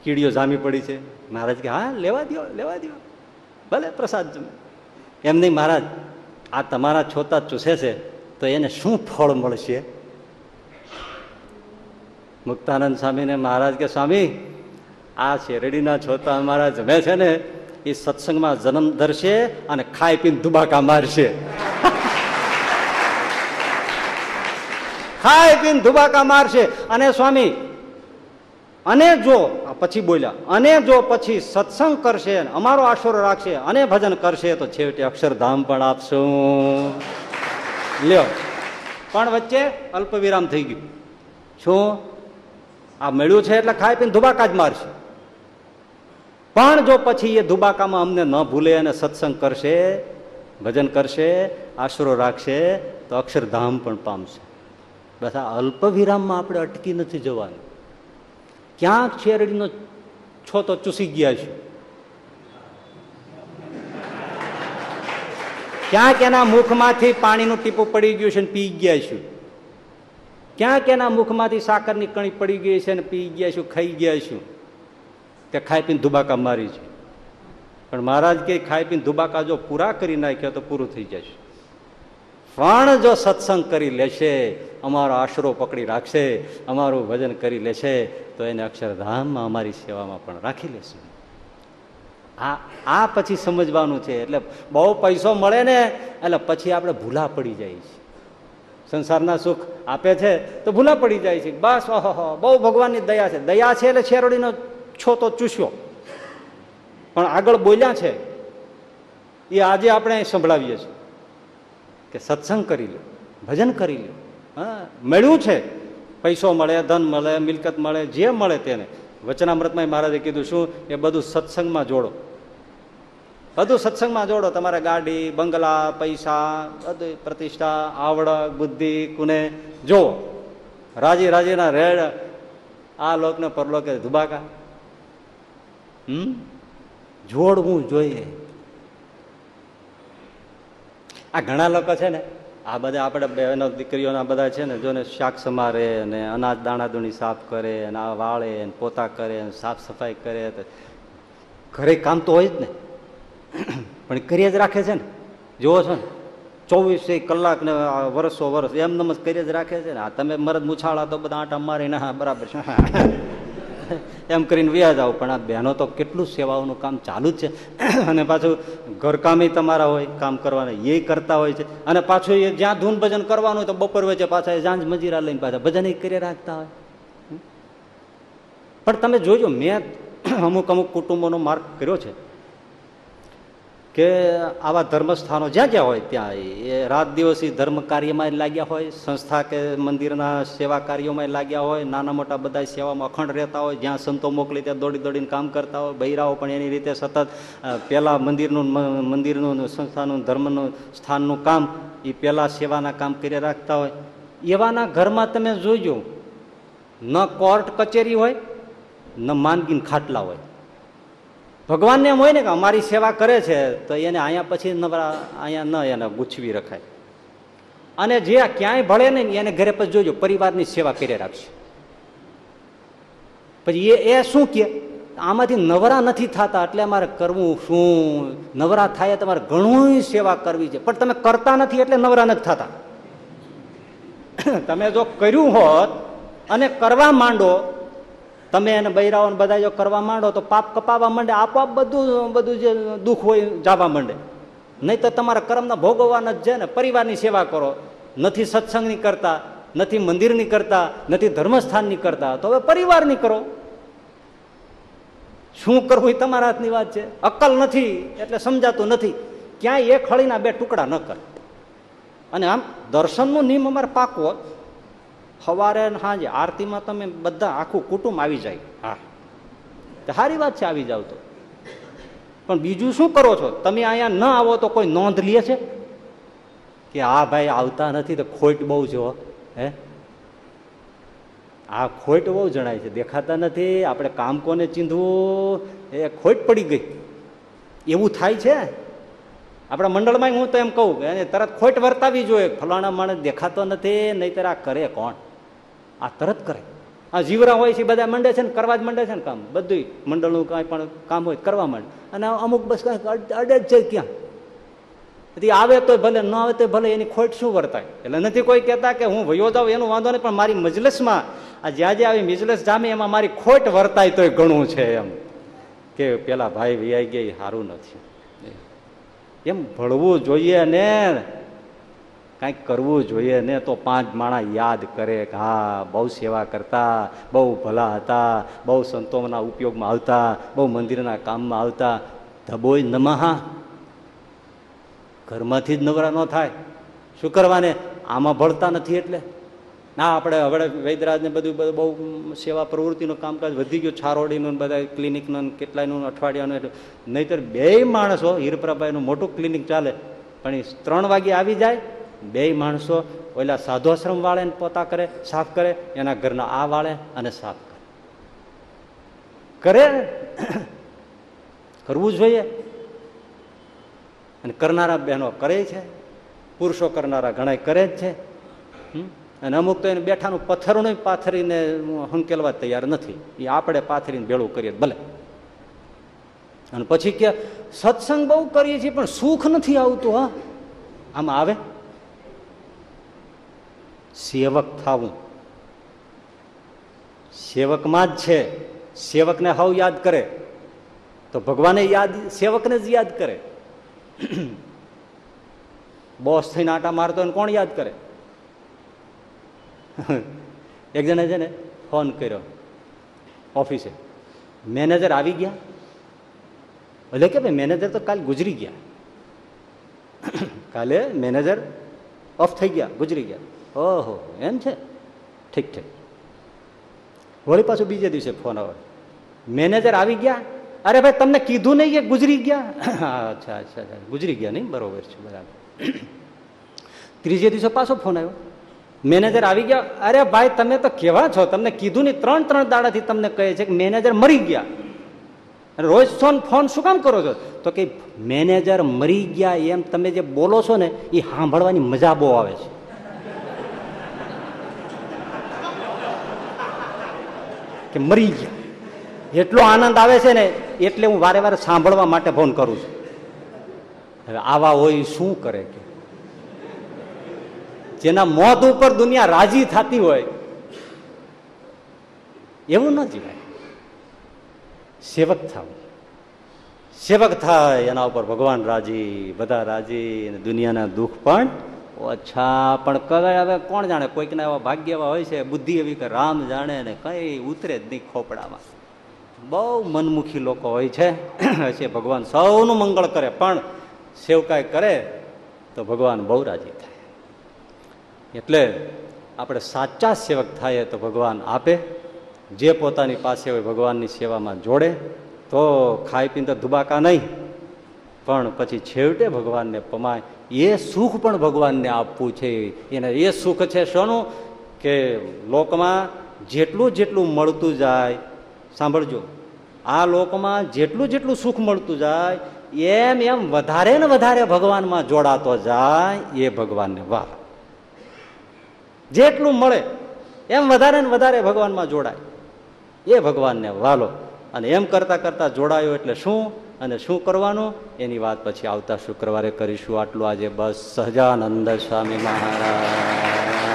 કીડીઓ જામી પડી છે. મહારાજ કે, હા, લેવા દ્યો લેવા દ્યો. ભલે પ્રસાદ જમે. એમ નહીં મહારાજ, આ તમારા છોતા ચૂસે છે, તો એને શું ફળ મળશે? મુક્તાનંદ સ્વામીને મહારાજ કે, સ્વામી, આ શેરડીના છોતા અમારા જમે છે ને, એ સત્સંગમાં જન્મ ધરશે અને ખાઈ પીને દુબાકા મારશે. ખાઈ પીને ધુબાકા મારશે. અને સ્વામી, અને જો પછી બોલ્યા, અને જો પછી સત્સંગ કરશે અમારો આશરો રાખશે, અને ભજન કરશે, તો છેવટે અક્ષરધામ પણ આપશું. લ્યો. પણ વચ્ચે અલ્પ વિરામ થઈ ગયું. શું? આ મળ્યું છે એટલે ખાઈ પીને ધુબાકા જ મારશે. પણ જો પછી એ ધુબાકામાં અમને ન ભૂલે અને સત્સંગ કરશે, ભજન કરશે, આશરો રાખશે, તો અક્ષરધામ પણ પામશે. બસ આ અલ્પ વિરામમાં આપણે અટકી નથી જવાનું ક્યાંક શેરડીનો છો તો ચૂસી ગયા છે. ક્યાંક એના મુખમાંથી પાણીનું ટીપું પડી ગયું છે ને પી ગયા છું. ક્યાંક એના મુખમાંથી સાકરની કણી પડી ગઈ છે ને પી ગયા છું, ખાઈ ગયા છું. તે ખાઈ પીને ધુબાકા મારી છે. પણ મહારાજ કે ખાઈ પીને ધુબાકા જો પૂરા કરી નાખ્યા તો પૂરું થઈ જશે. પણ જો સત્સંગ કરી લેશે, અમારો આશરો પકડી રાખશે, અમારું ભજન કરી લેશે, તો એને અક્ષરધામમાં અમારી સેવામાં પણ રાખી લેશે. આ આ પછી સમજવાનું છે. એટલે બહુ પૈસો મળે ને, એટલે પછી આપણે ભૂલા પડી જાય છે. સંસારના સુખ આપે છે, તો ભૂલા પડી જાય છે. બસ, ઓહો બહુ ભગવાનની દયા છે. દયા છે એટલે શેરડીનો છો તો ચૂસ્યો. પણ આગળ બોલ્યા છે. એ આજે આપણે સંભળાવીએ છીએ. કે સત્સંગ કરી લો ભજન કરી લો હા, મળ્યું છે. પૈસો મળે, ધન મળે, મિલકત મળે, જે મળે તેને. વચનામૃતમાં મહારાજે કીધું, શું? એ બધું સત્સંગમાં જોડો. બધું સત્સંગમાં જોડો. તમારે ગાડી, બંગલા, પૈસા, બધું પ્રતિષ્ઠા, આવડત, બુદ્ધિ, કુને. જોવો. રાજી રાજીના રેડ, આ લોકને પરલોકે ધુબાકા. હમ? જોડવું જોઈએ. આ ઘણા લોકો છે ને, આ બધા આપણે બહેનો દીકરીઓના બધા છે ને જો ને શાક સમારે અને અનાજ દાણા દૂણી સાફ કરે અને આ વાળે અને પોતા કરે અને સાફ સફાઈ કરે ઘરે કામ તો હોય જ ને. પણ કરીએ જ રાખે છે ને. જુઓ છો ને, ચોવીસે કલાક ને વર્ષો વર્ષ એમ નમ જ કરીએ જ રાખે છે ને. આ તમે મરદ મુછાળા તો બધા આટા મારીને ના બરાબર છે. એમ કરીને વ્યાજ આવો પણ આ બહેનો તો કેટલું સેવાઓનું કામ ચાલુ જ છે. અને પાછું ઘરકામે તમારા હોય, કામ કરવાના એ કરતા હોય છે. અને પાછું એ જ્યાં ધૂન ભજન કરવાનું હોય તો બપોર વચ્ચે પાછા એ જાંજ મજીરા લઈને પાછા ભજન કરી રાખતા હોય. પણ તમે જોજો, મેં અમુક અમુક કુટુંબોનો માર્ગ કર્યો છે. કે આવા ધર્મસ્થાનો જ્યાં જ્યાં હોય ત્યાં એ રાત દિવસ એ ધર્મ કાર્યમાં લાગ્યા હોય, સંસ્થા કે મંદિરના સેવા કાર્યોમાં લાગ્યા હોય, નાના મોટા બધા સેવામાં અખંડ રહેતા હોય, જ્યાં સંતો મોકલી ત્યાં દોડી દોડીને કામ કરતા હોય, બૈરાઓ પણ એની રીતે સતત પહેલાં મંદિરનું મંદિરનું, સંસ્થાનું, ધર્મનું, સ્થાનનું કામ એ પહેલાં સેવાના કામ કરી રાખતા હોય. એવાના ઘરમાં તમે જોઈજો ન કોર્ટ કચેરી હોય, ન માનગીન ખાટલા હોય. ભગવાનને એમ હોય ને કે અમારી સેવા કરે છે, તો એને અહીંયા પછી નવરા અહીંયા ન એને ગુછવી રખાય. અને જે ક્યાંય ભળે ને એને ઘરે પછી જોજો, પરિવારની સેવા કરી રાખશે. પછી એ એ શું કે? આમાંથી નવરા નથી થતા, એટલે અમારે કરવું શું? નવરા થાય તમારે ઘણું સેવા કરવી છે. પણ તમે કરતા નથી એટલે નવરા નથી થતા. તમે જો કર્યું હોત અને કરવા માંડો તમે એને બૈરાઓને બધા જો કરવા માંડો તો પાપ કપાવા માંડે આપોઆપ બધું બધું જે દુઃખ હોય જવા માંડે. નહીં તો તમારા કર્મના ભોગવવાના જ છે ને, પરિવારની સેવા કરો. નથી સત્સંગની કરતા, નથી મંદિરની કરતા, નથી ધર્મસ્થાનની કરતા. તો હવે પરિવારની કરો. શું કરવું એ તમારા હાથની વાત છે? અક્કલ નથી, એટલે સમજાતું નથી. ક્યાંય એક હળીના બે ટુકડા ન કરે. અને આમ દર્શનનું નિયમ અમારે પાકવો સવારે સાંજે આરતીમાં તમે બધા આખું કુટુંબ આવી જાય. હા. સારી વાત છે આવી જાવ તો. પણ બીજું શું કરો છો? તમે અહીંયા ન આવો તો કોઈ નોંધ લે છે? કે આ ભાઈ આવતા નથી તો ખોટ બહુ જો હે આ ખોટ બહુ જણાય છે. દેખાતા નથી આપણે કામ કોને ચીંધવું? એ ખોટ પડી ગઈ. એવું થાય છે? આપણા મંડળમાં હું તો એમ કહું કે તરત ખોટ વર્તાવી જોઈએ. ફલાણા માણસ દેખાતો નથી નહીતર આ કરે કોણ? આ તરત કરે. આ જીવરા હોય છે બધા મંડે છે ને, કરવા જ મંડે છે ને કામ. બધું મંડળનું કાંઈ પણ કામ હોય કરવા માંડે. અને અમુક બસ કાંઈ અડે જ છે ક્યાં. પછી આવે તો ભલે, ન આવે તો ભલે, એની ખોટ શું વર્તાય? એટલે નથી કોઈ કહેતા કે હું વયો જાઉં, એનું વાંધો નહીં, પણ મારી મજલસમાં, આ જ્યાં જ્યાં આવી મિજલસ જામે, એમાં મારી ખોટ વર્તાય તોય ઘણું છે એમ. કે પેલા ભાઈ વિયાઈ ગયા, એ સારું નથી. એમ ભળવું જોઈએ ને. કાંઈક કરવું જોઈએ ને તો પાંચ માણા યાદ કરે કે હા, બહુ સેવા કરતા, બહુ ભલા હતા, બહુ સંતોના ઉપયોગમાં આવતા, બહુ મંદિરના કામમાં આવતા. ધબોય નમહા ઘરમાંથી જ નવરા ન થાય. શું કરવાને? આમાં ભળતા નથી એટલે. ના, આપણે હવે વૈદરાજને બધું બહુ સેવા પ્રવૃત્તિનું કામકાજ વધી ગયું. છારોડીનું બધા ક્લિનિકનું કેટલાયનું અઠવાડિયાનું એટલે. નહીતર બે માણસો હીરપ્રાભાઈનું મોટું ક્લિનિક ચાલે. પણ એ ત્રણ વાગે આવી જાય બે માણસો ઓલા સાધુઆશ્રમ વાળે પોતા કરે, સાફ કરે, એના ઘરના આ વાળે અને સાફ કરે. કરે કરવું જોઈએ. અને કરનારા બહેનો કરે છે. પુરુષો કરનારા ઘણા કરે જ છે. અને અમુક તો એને બેઠાનું પથ્થરનું પાથરીને હંકેલવા તૈયાર નથી. એ આપણે પાથરીને ભેળું કરીએ ભલે. અને પછી કે, સત્સંગ બહુ કરીએ છીએ, પણ સુખ નથી આવતું, હા? આમાં આવે? સેવક થવું સેવકમાં જ છે. સેવકને હવ યાદ કરે. તો ભગવાને યાદ, સેવકને જ યાદ કરે. બોસ થઈને આટા મારતો એને કોણ યાદ કરે? એક જણે છે ને ફોન કર્યો ઓફિસે. મેનેજર આવી ગયા. એટલે કે ભાઈ મેનેજર તો કાલ ગુજરી ગયા. કાલે મેનેજર ઓફ થઈ ગયા, ગુજરી ગયા. ઓહો, એમ છે? ઠીક ઠીક. વળી પાછું બીજે દિવસે ફોન આવે. મેનેજર આવી ગયા? અરે ભાઈ, તમને કીધું નહીં કે ગુજરી ગયા? અચ્છા અચ્છા ગુજરી ગયા નહીં? બરોબર છે, બરાબર. ત્રીજે દિવસે પાછો ફોન આવ્યો. મેનેજર આવી ગયા. અરે ભાઈ, તમે તો કેવા છો? તમને કીધું નહીં, ત્રણ ત્રણ દાડાથી તમને કહે છે કે મેનેજર મરી ગયા. રોજ ફોન ફોન શું કામ કરો છો? તો કે મેનેજર મરી ગયા એમ તમે જે બોલો છો ને, એ સાંભળવાની મજા બહુ આવે છે. કે મરી ગયા. એટલો આનંદ આવે છે ને, એટલે હું વારે વારે સાંભળવા માટે ફોન કરું છું. હવે આવા હોય શું કરે કે? જેના મોત ઉપર દુનિયા રાજી થતી હોય, એવું ન જીવાય. સેવક થાવ. સેવક થાય, એના ઉપર ભગવાન રાજી, બધા રાજી, અને દુનિયાના દુઃખ પણ ઓછા પણ કવે હવે કોણ જાણે, કોઈકના એવા ભાગ્ય એવા હોય છે, બુદ્ધિ એવી કે રામ જાણે ને કઈ ઉતરે જ નહીં ખોપડામાં. બહુ મનમુખી લોકો હોય છે. છે ભગવાન સૌનું મંગળ કરે, પણ સેવકાઈ કરે તો ભગવાન બહુ રાજી થાય. એટલે આપણે સાચા સેવક થાય તો ભગવાન આપે. જે પોતાની પાસે હોય ભગવાનની સેવામાં જોડે, તો ખાઈ પીને તો ધુબાકા નહીં. પણ પછી છેવટે ભગવાનને પમાય એ સુખ પણ ભગવાનને આપવું છે. એને એ સુખ છે શોનું કે લોકમાં જેટલું જેટલું મળતું જાય, સાંભળજો. આ લોકમાં જેટલું જેટલું સુખ મળતું જાય, એમ એમ વધારે ને વધારે ભગવાનમાં જોડાતો જાય એ ભગવાનને વાહ. જેટલું મળે, એમ વધારે ને વધારે ભગવાનમાં જોડાય. એ ભગવાનને વાલો. અને એમ કરતા કરતા જોડાયો એટલે શું? અને શું કરવાનું? એની વાત પછી આવતા શુક્રવારે કરીશું. આટલું આજે બસ. સહજાનંદ સ્વામી મહારાજ.